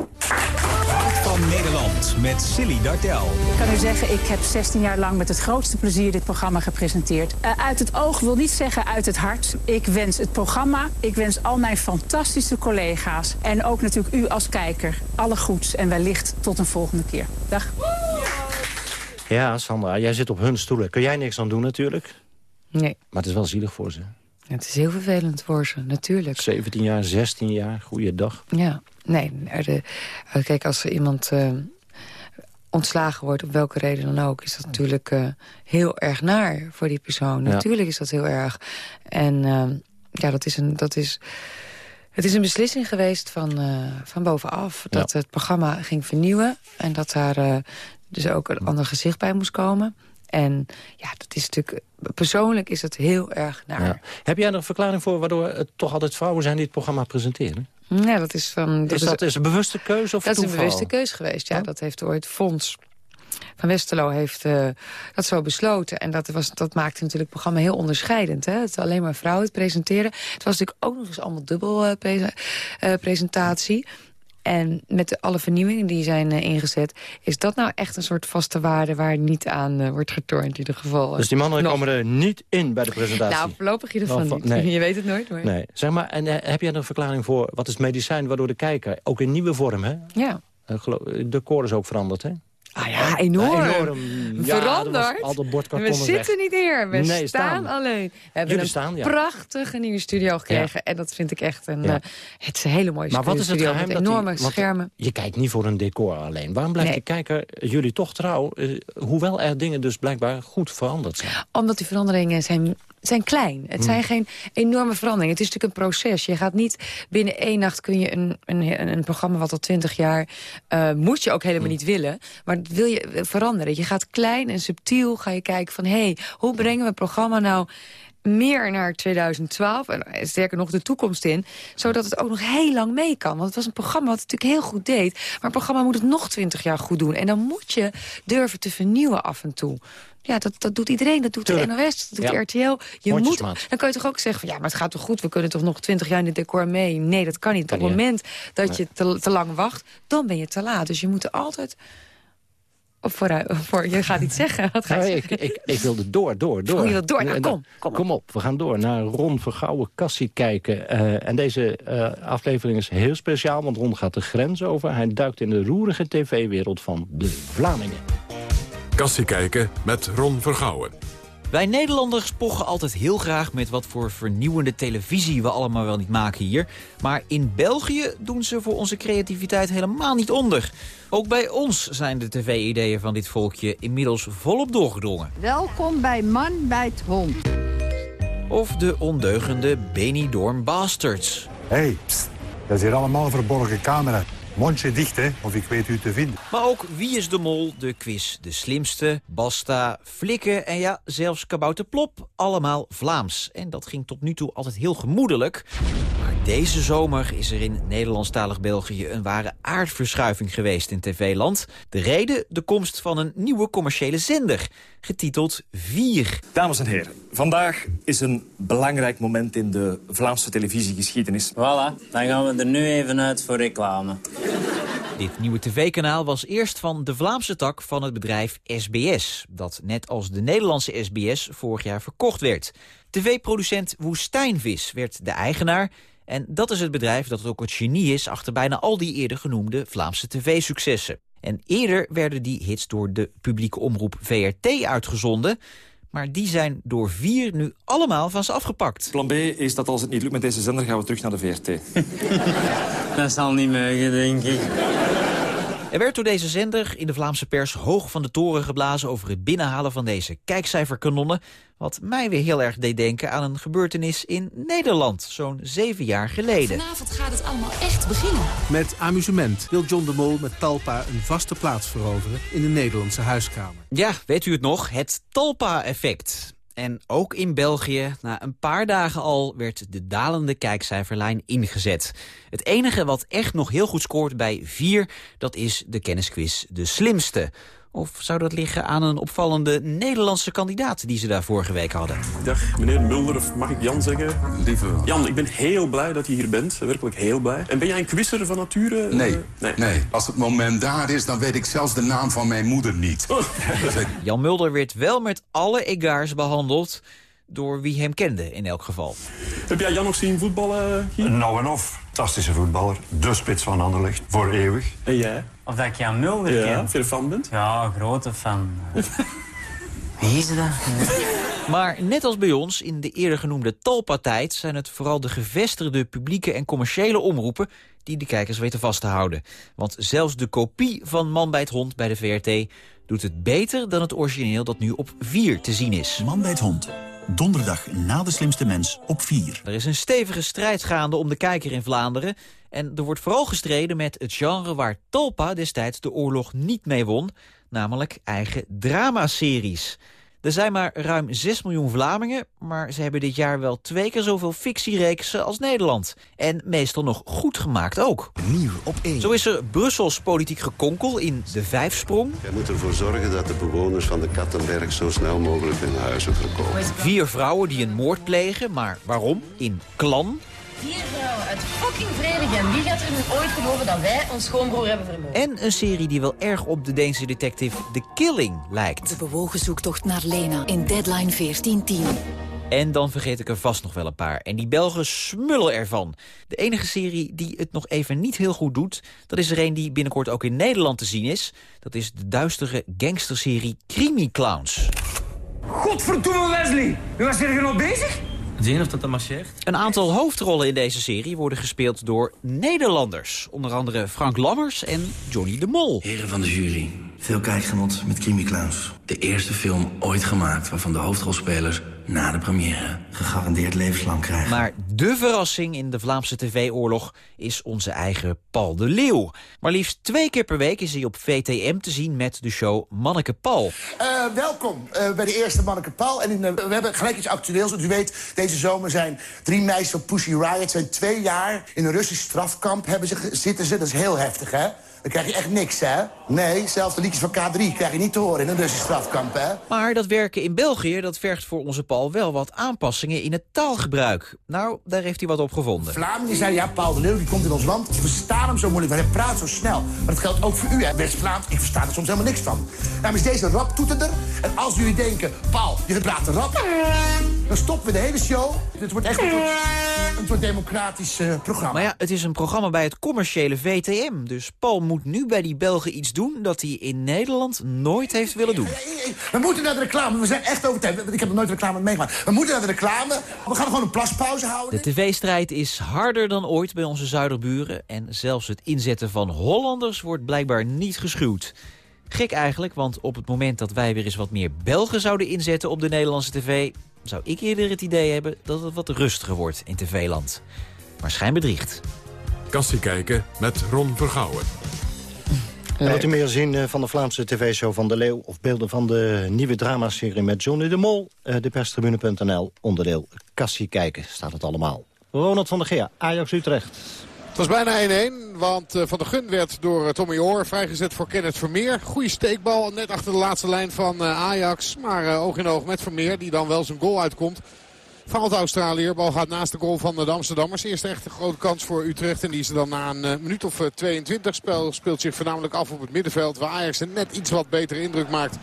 Hart van Nederland met Silly Dartel. Ik kan u zeggen, ik heb 16 jaar lang met het grootste plezier dit programma gepresenteerd. Uh, uit het oog wil niet zeggen uit het hart. Ik wens het programma, ik wens al mijn fantastische collega's... en ook natuurlijk u als kijker alle goeds en wellicht tot een volgende keer. Dag. Ja, Sandra, jij zit op hun stoelen. Kun jij niks aan doen natuurlijk? Nee. Maar het is wel zielig voor ze. Ja, het is heel vervelend voor ze, natuurlijk. 17 jaar, 16 jaar, goeiedag. Ja, nee. De, kijk, als er iemand uh, ontslagen wordt, op welke reden dan ook... is dat natuurlijk uh, heel erg naar voor die persoon. Ja. Natuurlijk is dat heel erg. En uh, ja, dat is een... Dat is, het is een beslissing geweest van, uh, van bovenaf. Dat ja. het programma ging vernieuwen. En dat daar uh, dus ook een ander gezicht bij moest komen. En ja, dat is natuurlijk... Persoonlijk is het heel erg naar. Ja. Heb jij er een verklaring voor waardoor het toch altijd vrouwen zijn die het programma presenteren? Ja, dat is van... Dat is dat is een bewuste keuze of Dat toeval? is een bewuste keuze geweest, ja. Oh? Dat heeft ooit Fonds van Westerlo heeft uh, dat zo besloten. En dat, was, dat maakte natuurlijk het programma heel onderscheidend. Hè? Het alleen maar vrouwen het presenteren. Het was natuurlijk ook nog eens allemaal dubbel uh, pre uh, presentatie. En met de, alle vernieuwingen die zijn uh, ingezet... is dat nou echt een soort vaste waarde waar niet aan uh, wordt getornd in ieder geval. Dus die mannen nog. komen er niet in bij de presentatie? Nou, voorlopig in ieder geval niet. Nee. Je weet het nooit hoor. Nee. Zeg maar, en uh, heb jij een verklaring voor... wat is medicijn waardoor de kijker, ook in nieuwe vorm... Hè? Ja. de koor is ook veranderd, hè? Ah ja, enorm. Ja, enorm. Veranderd. Ja, we zitten weg. niet hier. We nee, staan, staan, alleen. We hebben Jullie een staan, ja. prachtige nieuwe studio gekregen. En dat vind ik echt een, uh, het is een hele mooie maar studio. wat is het geheim met enorme die, schermen. Je kijkt niet voor een decor alleen. Waarom blijft nee. de kijker jullie toch trouw? Uh, hoewel er dingen dus blijkbaar goed veranderd zijn. Omdat die veranderingen zijn zijn klein. Het zijn geen enorme veranderingen. Het is natuurlijk een proces. Je gaat niet binnen één nacht kun je een, een, een programma wat al twintig jaar... Uh, moet je ook helemaal niet willen. Maar dat wil je veranderen. Je gaat klein en subtiel ga je kijken van... hé, hey, hoe brengen we het programma nou meer naar 2012 en sterker nog de toekomst in... zodat het ook nog heel lang mee kan. Want het was een programma wat het natuurlijk heel goed deed. Maar een programma moet het nog twintig jaar goed doen. En dan moet je durven te vernieuwen af en toe. Ja, dat, dat doet iedereen. Dat doet Tuurlijk. de NOS, dat doet ja. de RTL. Je moet, dan kan je toch ook zeggen van ja, maar het gaat toch goed. We kunnen toch nog twintig jaar in het decor mee. Nee, dat kan niet. Kan Op het moment dat nee. je te, te lang wacht, dan ben je te laat. Dus je moet er altijd... Of vooruit, voor, je gaat iets zeggen. Wat ga je nee, zeggen? Ik, ik, ik, wilde door, door, door. Oh, je wilt door? Nou, kom, kom, kom op. We gaan door naar Ron Vergouwen Cassie kijken. Uh, en deze uh, aflevering is heel speciaal, want Ron gaat de grens over. Hij duikt in de roerige tv-wereld van de Vlamingen. Kassie kijken met Ron Vergouwen. Wij Nederlanders pochen altijd heel graag met wat voor vernieuwende televisie we allemaal wel niet maken hier. Maar in België doen ze voor onze creativiteit helemaal niet onder. Ook bij ons zijn de tv-ideeën van dit volkje inmiddels volop doorgedrongen. Welkom bij Man bij het Hond. Of de ondeugende Benidorm Bastards. Hé, hey, pst. Dat is hier allemaal verborgen camera. Mondje dicht, hè, of ik weet u te vinden. Maar ook Wie is de Mol, de quiz De Slimste, Basta, Flikken en ja, zelfs Kabouter Plop. Allemaal Vlaams. En dat ging tot nu toe altijd heel gemoedelijk. Maar deze zomer is er in Nederlandstalig België een ware aardverschuiving geweest in tv-land. De reden de komst van een nieuwe commerciële zender, getiteld Vier. Dames en heren, vandaag is een belangrijk moment in de Vlaamse televisiegeschiedenis. Voilà, dan gaan we er nu even uit voor reclame. Dit nieuwe tv-kanaal was eerst van de Vlaamse tak van het bedrijf SBS... dat net als de Nederlandse SBS vorig jaar verkocht werd. TV-producent Woestijnvis werd de eigenaar... en dat is het bedrijf dat ook het genie is... achter bijna al die eerder genoemde Vlaamse tv-successen. En eerder werden die hits door de publieke omroep VRT uitgezonden... maar die zijn door vier nu allemaal van ze afgepakt. Plan B is dat als het niet lukt met deze zender gaan we terug naar de VRT. Dat zal niet mogen, denk ik. Er werd door deze zender in de Vlaamse pers hoog van de toren geblazen... over het binnenhalen van deze kijkcijferkanonnen... wat mij weer heel erg deed denken aan een gebeurtenis in Nederland... zo'n zeven jaar geleden. Vanavond gaat het allemaal echt beginnen. Met amusement wil John de Mol met Talpa een vaste plaats veroveren... in de Nederlandse huiskamer. Ja, weet u het nog? Het Talpa-effect. En ook in België, na een paar dagen al, werd de dalende kijkcijferlijn ingezet. Het enige wat echt nog heel goed scoort bij 4, dat is de kennisquiz De Slimste. Of zou dat liggen aan een opvallende Nederlandse kandidaat die ze daar vorige week hadden? Dag, meneer Mulder, of mag ik Jan zeggen? Lieve. Jan, ik ben heel blij dat je hier bent. Werkelijk heel blij. En ben jij een quizzer van nature? Nee, nee. nee. Als het moment daar is, dan weet ik zelfs de naam van mijn moeder niet. Jan Mulder werd wel met alle egaars behandeld door wie hem kende in elk geval. Heb jij Jan nog zien voetballen hier? Nou en of. Fantastische voetballer. De spits van Anderlecht. Voor eeuwig. En jij? Of dat ik Jan Mulder Ja, ken? of je er fan bent? Ja, grote fan. Wie is dat? Maar net als bij ons in de eerder genoemde Talpa-tijd... zijn het vooral de gevestigde publieke en commerciële omroepen... die de kijkers weten vast te houden. Want zelfs de kopie van Man bij het Hond bij de VRT... doet het beter dan het origineel dat nu op 4 te zien is. Man bij het Hond. Donderdag na de slimste mens op 4. Er is een stevige strijd gaande om de kijker in Vlaanderen... en er wordt vooral gestreden met het genre waar Talpa destijds de oorlog niet mee won... namelijk eigen dramaseries. Er zijn maar ruim 6 miljoen Vlamingen... maar ze hebben dit jaar wel twee keer zoveel fictiereeksen als Nederland. En meestal nog goed gemaakt ook. Nieuw op 1. Zo is er Brussels politiek gekonkel in De Vijfsprong. Jij moet ervoor zorgen dat de bewoners van de Kattenberg zo snel mogelijk hun huizen verkopen. Vier vrouwen die een moord plegen, maar waarom? In Klan. Vier vrouwen uit fucking Vredengem. Wie gaat er nu ooit geloven dat wij ons schoonbroer hebben vermoord? En een serie die wel erg op de Deense detective The Killing lijkt. De bewogen zoektocht naar Lena in Deadline 1410. En dan vergeet ik er vast nog wel een paar. En die Belgen smullen ervan. De enige serie die het nog even niet heel goed doet... dat is er een die binnenkort ook in Nederland te zien is. Dat is de duistere gangsterserie Creamy Clowns. Godverdomme Wesley! U was hier nog bezig? Zien of dat dan marcheert? Een aantal hoofdrollen in deze serie worden gespeeld door Nederlanders. Onder andere Frank Lammers en Johnny de Mol. Heren van de jury, veel kijkgenot met Creamy Clowns. De eerste film ooit gemaakt waarvan de hoofdrolspelers na de première gegarandeerd levenslang krijgen. Maar de verrassing in de Vlaamse tv-oorlog is onze eigen Paul de Leeuw. Maar liefst twee keer per week is hij op VTM te zien met de show Manneke Paul. Uh, welkom uh, bij de eerste Manneke Paul. En in, uh, we hebben gelijk iets actueels. Want u weet, deze zomer zijn drie meisjes van Pussy Riot... zijn twee jaar in een Russisch strafkamp hebben ze, zitten ze. Dat is heel heftig, hè? Dan krijg je echt niks, hè? Nee, zelfs de liedjes van K3 krijg je niet te horen in een Russisch strafkamp, hè? Maar dat werken in België, dat vergt voor onze Paul wel wat aanpassingen in het taalgebruik. Nou, daar heeft hij wat op gevonden. Vlamingen zei, ja, Paul de Leeuw, die komt in ons land. We verstaan hem zo moeilijk, maar hij praat zo snel. Maar dat geldt ook voor u, hè, West-Vlaams. Ik versta er soms helemaal niks van. Nou, is deze raptoeterder. En als jullie denken, Paul, je praat rap... dan stoppen we de hele show. Dit wordt echt een soort, een soort democratisch uh, programma. Maar ja, het is een programma bij het commerciële VTM. Dus Paul moet nu bij die Belgen iets doen dat hij in Nederland nooit heeft willen doen. We moeten naar de reclame. We zijn echt over tijd. Ik heb nog nooit reclame meegemaakt. We moeten naar de reclame. We gaan gewoon een plaspauze houden. De tv-strijd is harder dan ooit bij onze zuiderburen. En zelfs het inzetten van Hollanders wordt blijkbaar niet geschuwd. Gek eigenlijk, want op het moment dat wij weer eens wat meer Belgen zouden inzetten op de Nederlandse tv... zou ik eerder het idee hebben dat het wat rustiger wordt in tv-land. Maar schijn bedriegt. Kassie kijken met Ron Vergouwen. En wilt u meer zien eh, van de Vlaamse tv-show Van de Leeuw... of beelden van de nieuwe dramaserie met Johnny de Mol... Uh, deperstribune.nl, onderdeel Kassie kijken, staat het allemaal. Ronald van der Geer, Ajax Utrecht. Het was bijna 1-1, want uh, Van der Gun werd door Tommy Hoor vrijgezet voor Kenneth Vermeer. Goede steekbal, net achter de laatste lijn van Ajax. Maar oog in oog met Vermeer, die dan wel zijn goal uitkomt. Valt Australiër. Bal gaat naast de goal van de Amsterdammers. Eerste echt een grote kans voor Utrecht. En die is er dan na een minuut of 22. Spel speelt zich voornamelijk af op het middenveld. Waar Ajax een net iets wat betere indruk maakt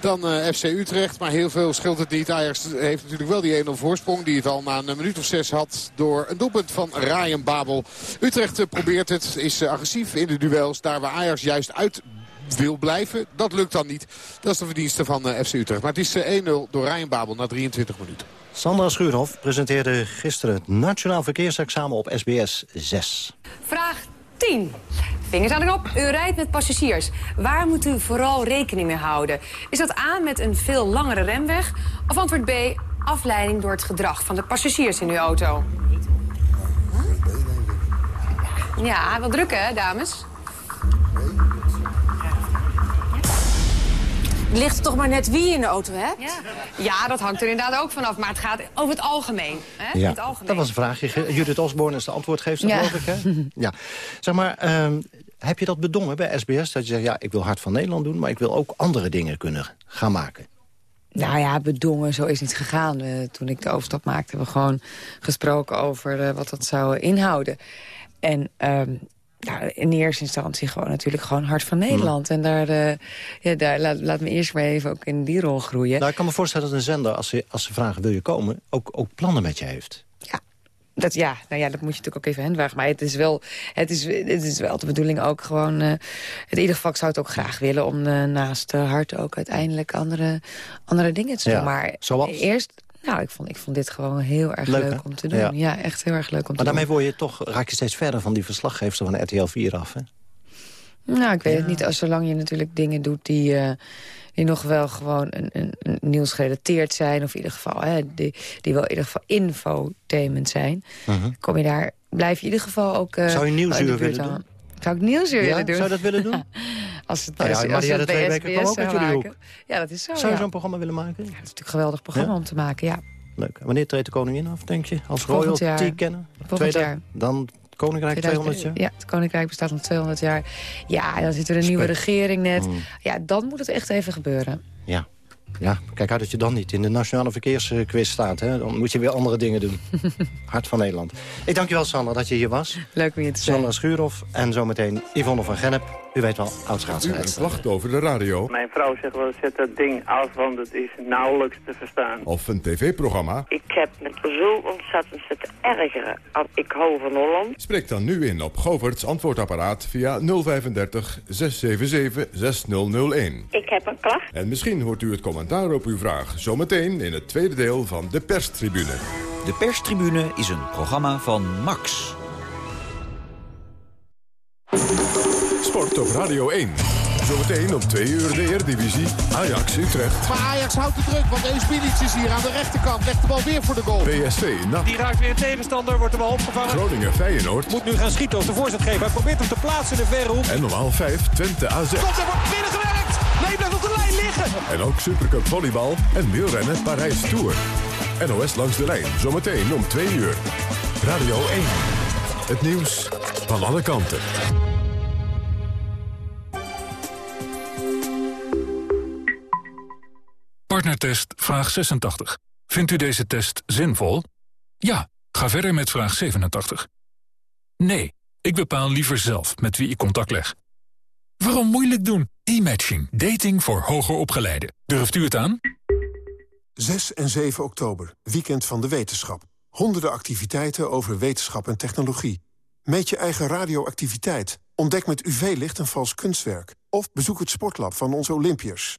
dan uh, FC Utrecht. Maar heel veel scheelt het niet. Ajax heeft natuurlijk wel die 1-0 voorsprong. Die het al na een minuut of zes had door een doelpunt van Ryan Babel. Utrecht probeert het. Is agressief in de duels. Daar waar Ajax juist uit wil blijven. Dat lukt dan niet. Dat is de verdienste van FC Utrecht. Maar het is 1-0 door Ryan Babel na 23 minuten. Sandra Schuurhof presenteerde gisteren het Nationaal Verkeersexamen op SBS 6. Vraag 10. Vingers aan de knop. U rijdt met passagiers. Waar moet u vooral rekening mee houden? Is dat A met een veel langere remweg? Of antwoord B, afleiding door het gedrag van de passagiers in uw auto? Ja, wel druk hè, dames? Ligt toch maar net wie je in de auto hebt? Ja. ja, dat hangt er inderdaad ook vanaf. Maar het gaat over het algemeen. Hè? Ja, het algemeen. dat was een vraagje. Judith Osborne is de antwoordgever, Ja. geloof ik. Hè? ja. Zeg maar, ehm, heb je dat bedongen bij SBS? Dat je zegt, ja, ik wil Hart van Nederland doen... maar ik wil ook andere dingen kunnen gaan maken. Nou ja, bedongen, zo is het niet gegaan. Eh, toen ik de overstap maakte, hebben we gewoon gesproken over eh, wat dat zou inhouden. En ehm, nou, in eerste instantie gewoon natuurlijk gewoon Hart van Nederland. En daar, eh, ja, daar laat, laat me eerst maar even ook in die rol groeien. Nou, ik kan me voorstellen dat een zender, als ze, als ze vragen wil je komen... Ook, ook plannen met je heeft. Dat, ja, nou ja, dat moet je natuurlijk ook even handwagen. Maar het is wel, het is, het is wel de bedoeling ook gewoon... eh, in ieder geval, ik zou het ook graag willen... om eh, naast uh, hart ook uiteindelijk andere, andere dingen te doen. Ja, maar zoals? eerst... Nou, ik vond, ik vond dit gewoon heel erg leuk, om te doen. Ja. Ja. echt heel erg leuk om Maar te daarmee doen. word je toch, raak je steeds verder van die verslaggever van RTL 4 af, hè? Nou, ik weet het niet. Als zolang je natuurlijk dingen doet die, eh, die nog wel gewoon een, een, een nieuwsgerelateerd zijn... of in ieder geval, hè, die, die wel in ieder geval infotainment zijn... kom je daar, blijf je in ieder geval ook... eh, Zou je Nieuwsuur willen hangen. Zou ik nieuwsuur Ja, willen doen? zou je dat willen doen? als het, Nou ja, als, het de ook jullie hoek. Ja, dat is zo, Zou je ja. zo'n programma willen maken? Dat is natuurlijk een geweldig programma om te maken, ja. Leuk. En wanneer treedt de koningin af, denk je? Als royalty jaar. kennen? Volgend jaar. Dan Koninkrijk 200 jaar? Ja, het Koninkrijk bestaat nog 200 jaar. Ja, en dan zit er een nieuwe regering net. Mm. Ja, dan moet het echt even gebeuren. Ja. Kijk uit dat je dan niet in de nationale verkeersquiz staat. Hè? Dan moet je weer andere dingen doen. Hart van Nederland. Ik dank je wel, Sandra, dat je hier was. Leuk om je te zijn. Sandra Schuurhoff en zometeen Yvonne van Gennep. U weet wel, oud-schaatsrijdster. Klacht over de radio Mijn vrouw zegt wel, zet dat ding af, want het is nauwelijks te verstaan. of een tv-programma? Ik heb me zo ontzettend zitten ergeren. Ik hou van Holland. Spreek dan nu in op Govert's antwoordapparaat via 035 677 6001. Ik heb een klacht. En misschien hoort u het commentaar op uw vraag zometeen in het tweede deel van de perstribune. De perstribune is een programma van Max. Sport op Radio 1. Zometeen om 2 uur de Eredivisie. Ajax Utrecht. Maar Ajax houdt de druk, want Eus Bilic is hier aan de rechterkant. Legt de bal weer voor de goal. PSV NAC. Die raakt weer een tegenstander, wordt de bal opgevangen. Groningen Feyenoord. Moet nu gaan schieten of de voorzet geven. Hij probeert hem te plaatsen in de verre hoek. En half 5 Twente AZ. Komt er wordt binnengewerkt. Nee, blijft op de lijn liggen. En ook Supercup volleybal en wielrennen Parijs Tour. NOS langs de lijn, zometeen om 2 uur. Radio 1. Het nieuws van alle kanten. Partnertest vraag 86. Vindt u deze test zinvol? Ja, ga verder met vraag 87. Nee, ik bepaal liever zelf met wie ik contact leg. Waarom moeilijk doen? E-matching. Dating voor hoger opgeleiden. Durft u het aan? 6 en 7 oktober, weekend van de wetenschap. Honderden activiteiten over wetenschap en technologie. Meet je eigen radioactiviteit. Ontdek met UV-licht een vals kunstwerk. Of bezoek het sportlab van onze Olympiërs.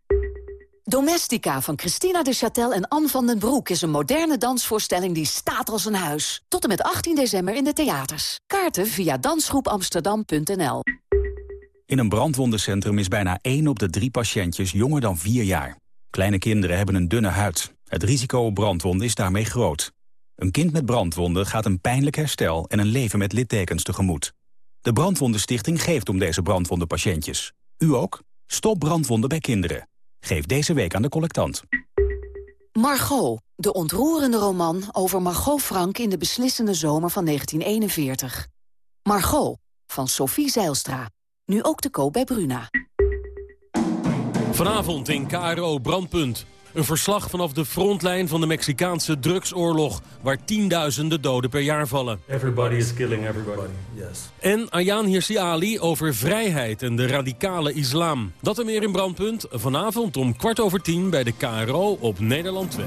Domestica van Christina de Châtel en Anne van den Broek is een moderne dansvoorstelling die staat als een huis. Tot en met 18 december in de theaters. Kaarten via dansgroepamsterdam.nl. In een brandwondencentrum is bijna 1 op de 3 patiëntjes jonger dan 4 jaar. Kleine kinderen hebben een dunne huid. Het risico op brandwonden is daarmee groot. Een kind met brandwonden gaat een pijnlijk herstel en een leven met littekens tegemoet. De Brandwondenstichting geeft om deze brandwondenpatiëntjes. U ook? Stop brandwonden bij kinderen. Geef deze week aan de collectant. Margot, de ontroerende roman over Margot Frank in de beslissende zomer van 1941. Margot, van Sophie Zeilstra. Nu ook te koop bij Bruna. Vanavond in KRO Brandpunt. Een verslag vanaf de frontlijn van de Mexicaanse drugsoorlog... waar tienduizenden doden per jaar vallen. Everybody is killing everybody, yes. En Ayaan Hirsi Ali over vrijheid en de radicale islam. Dat en meer in Brandpunt. Vanavond om kwart over tien bij de KRO op Nederland 2.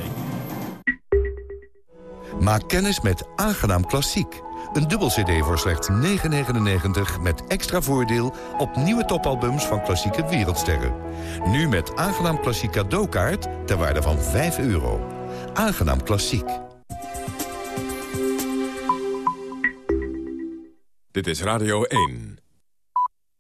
Maak kennis met Aangenaam Klassiek. Een dubbel cd voor slechts 9,99 met extra voordeel op nieuwe topalbums van klassieke wereldsterren. Nu met Aangenaam Klassiek cadeaukaart ter waarde van 5 euro. Aangenaam Klassiek. Dit is Radio 1.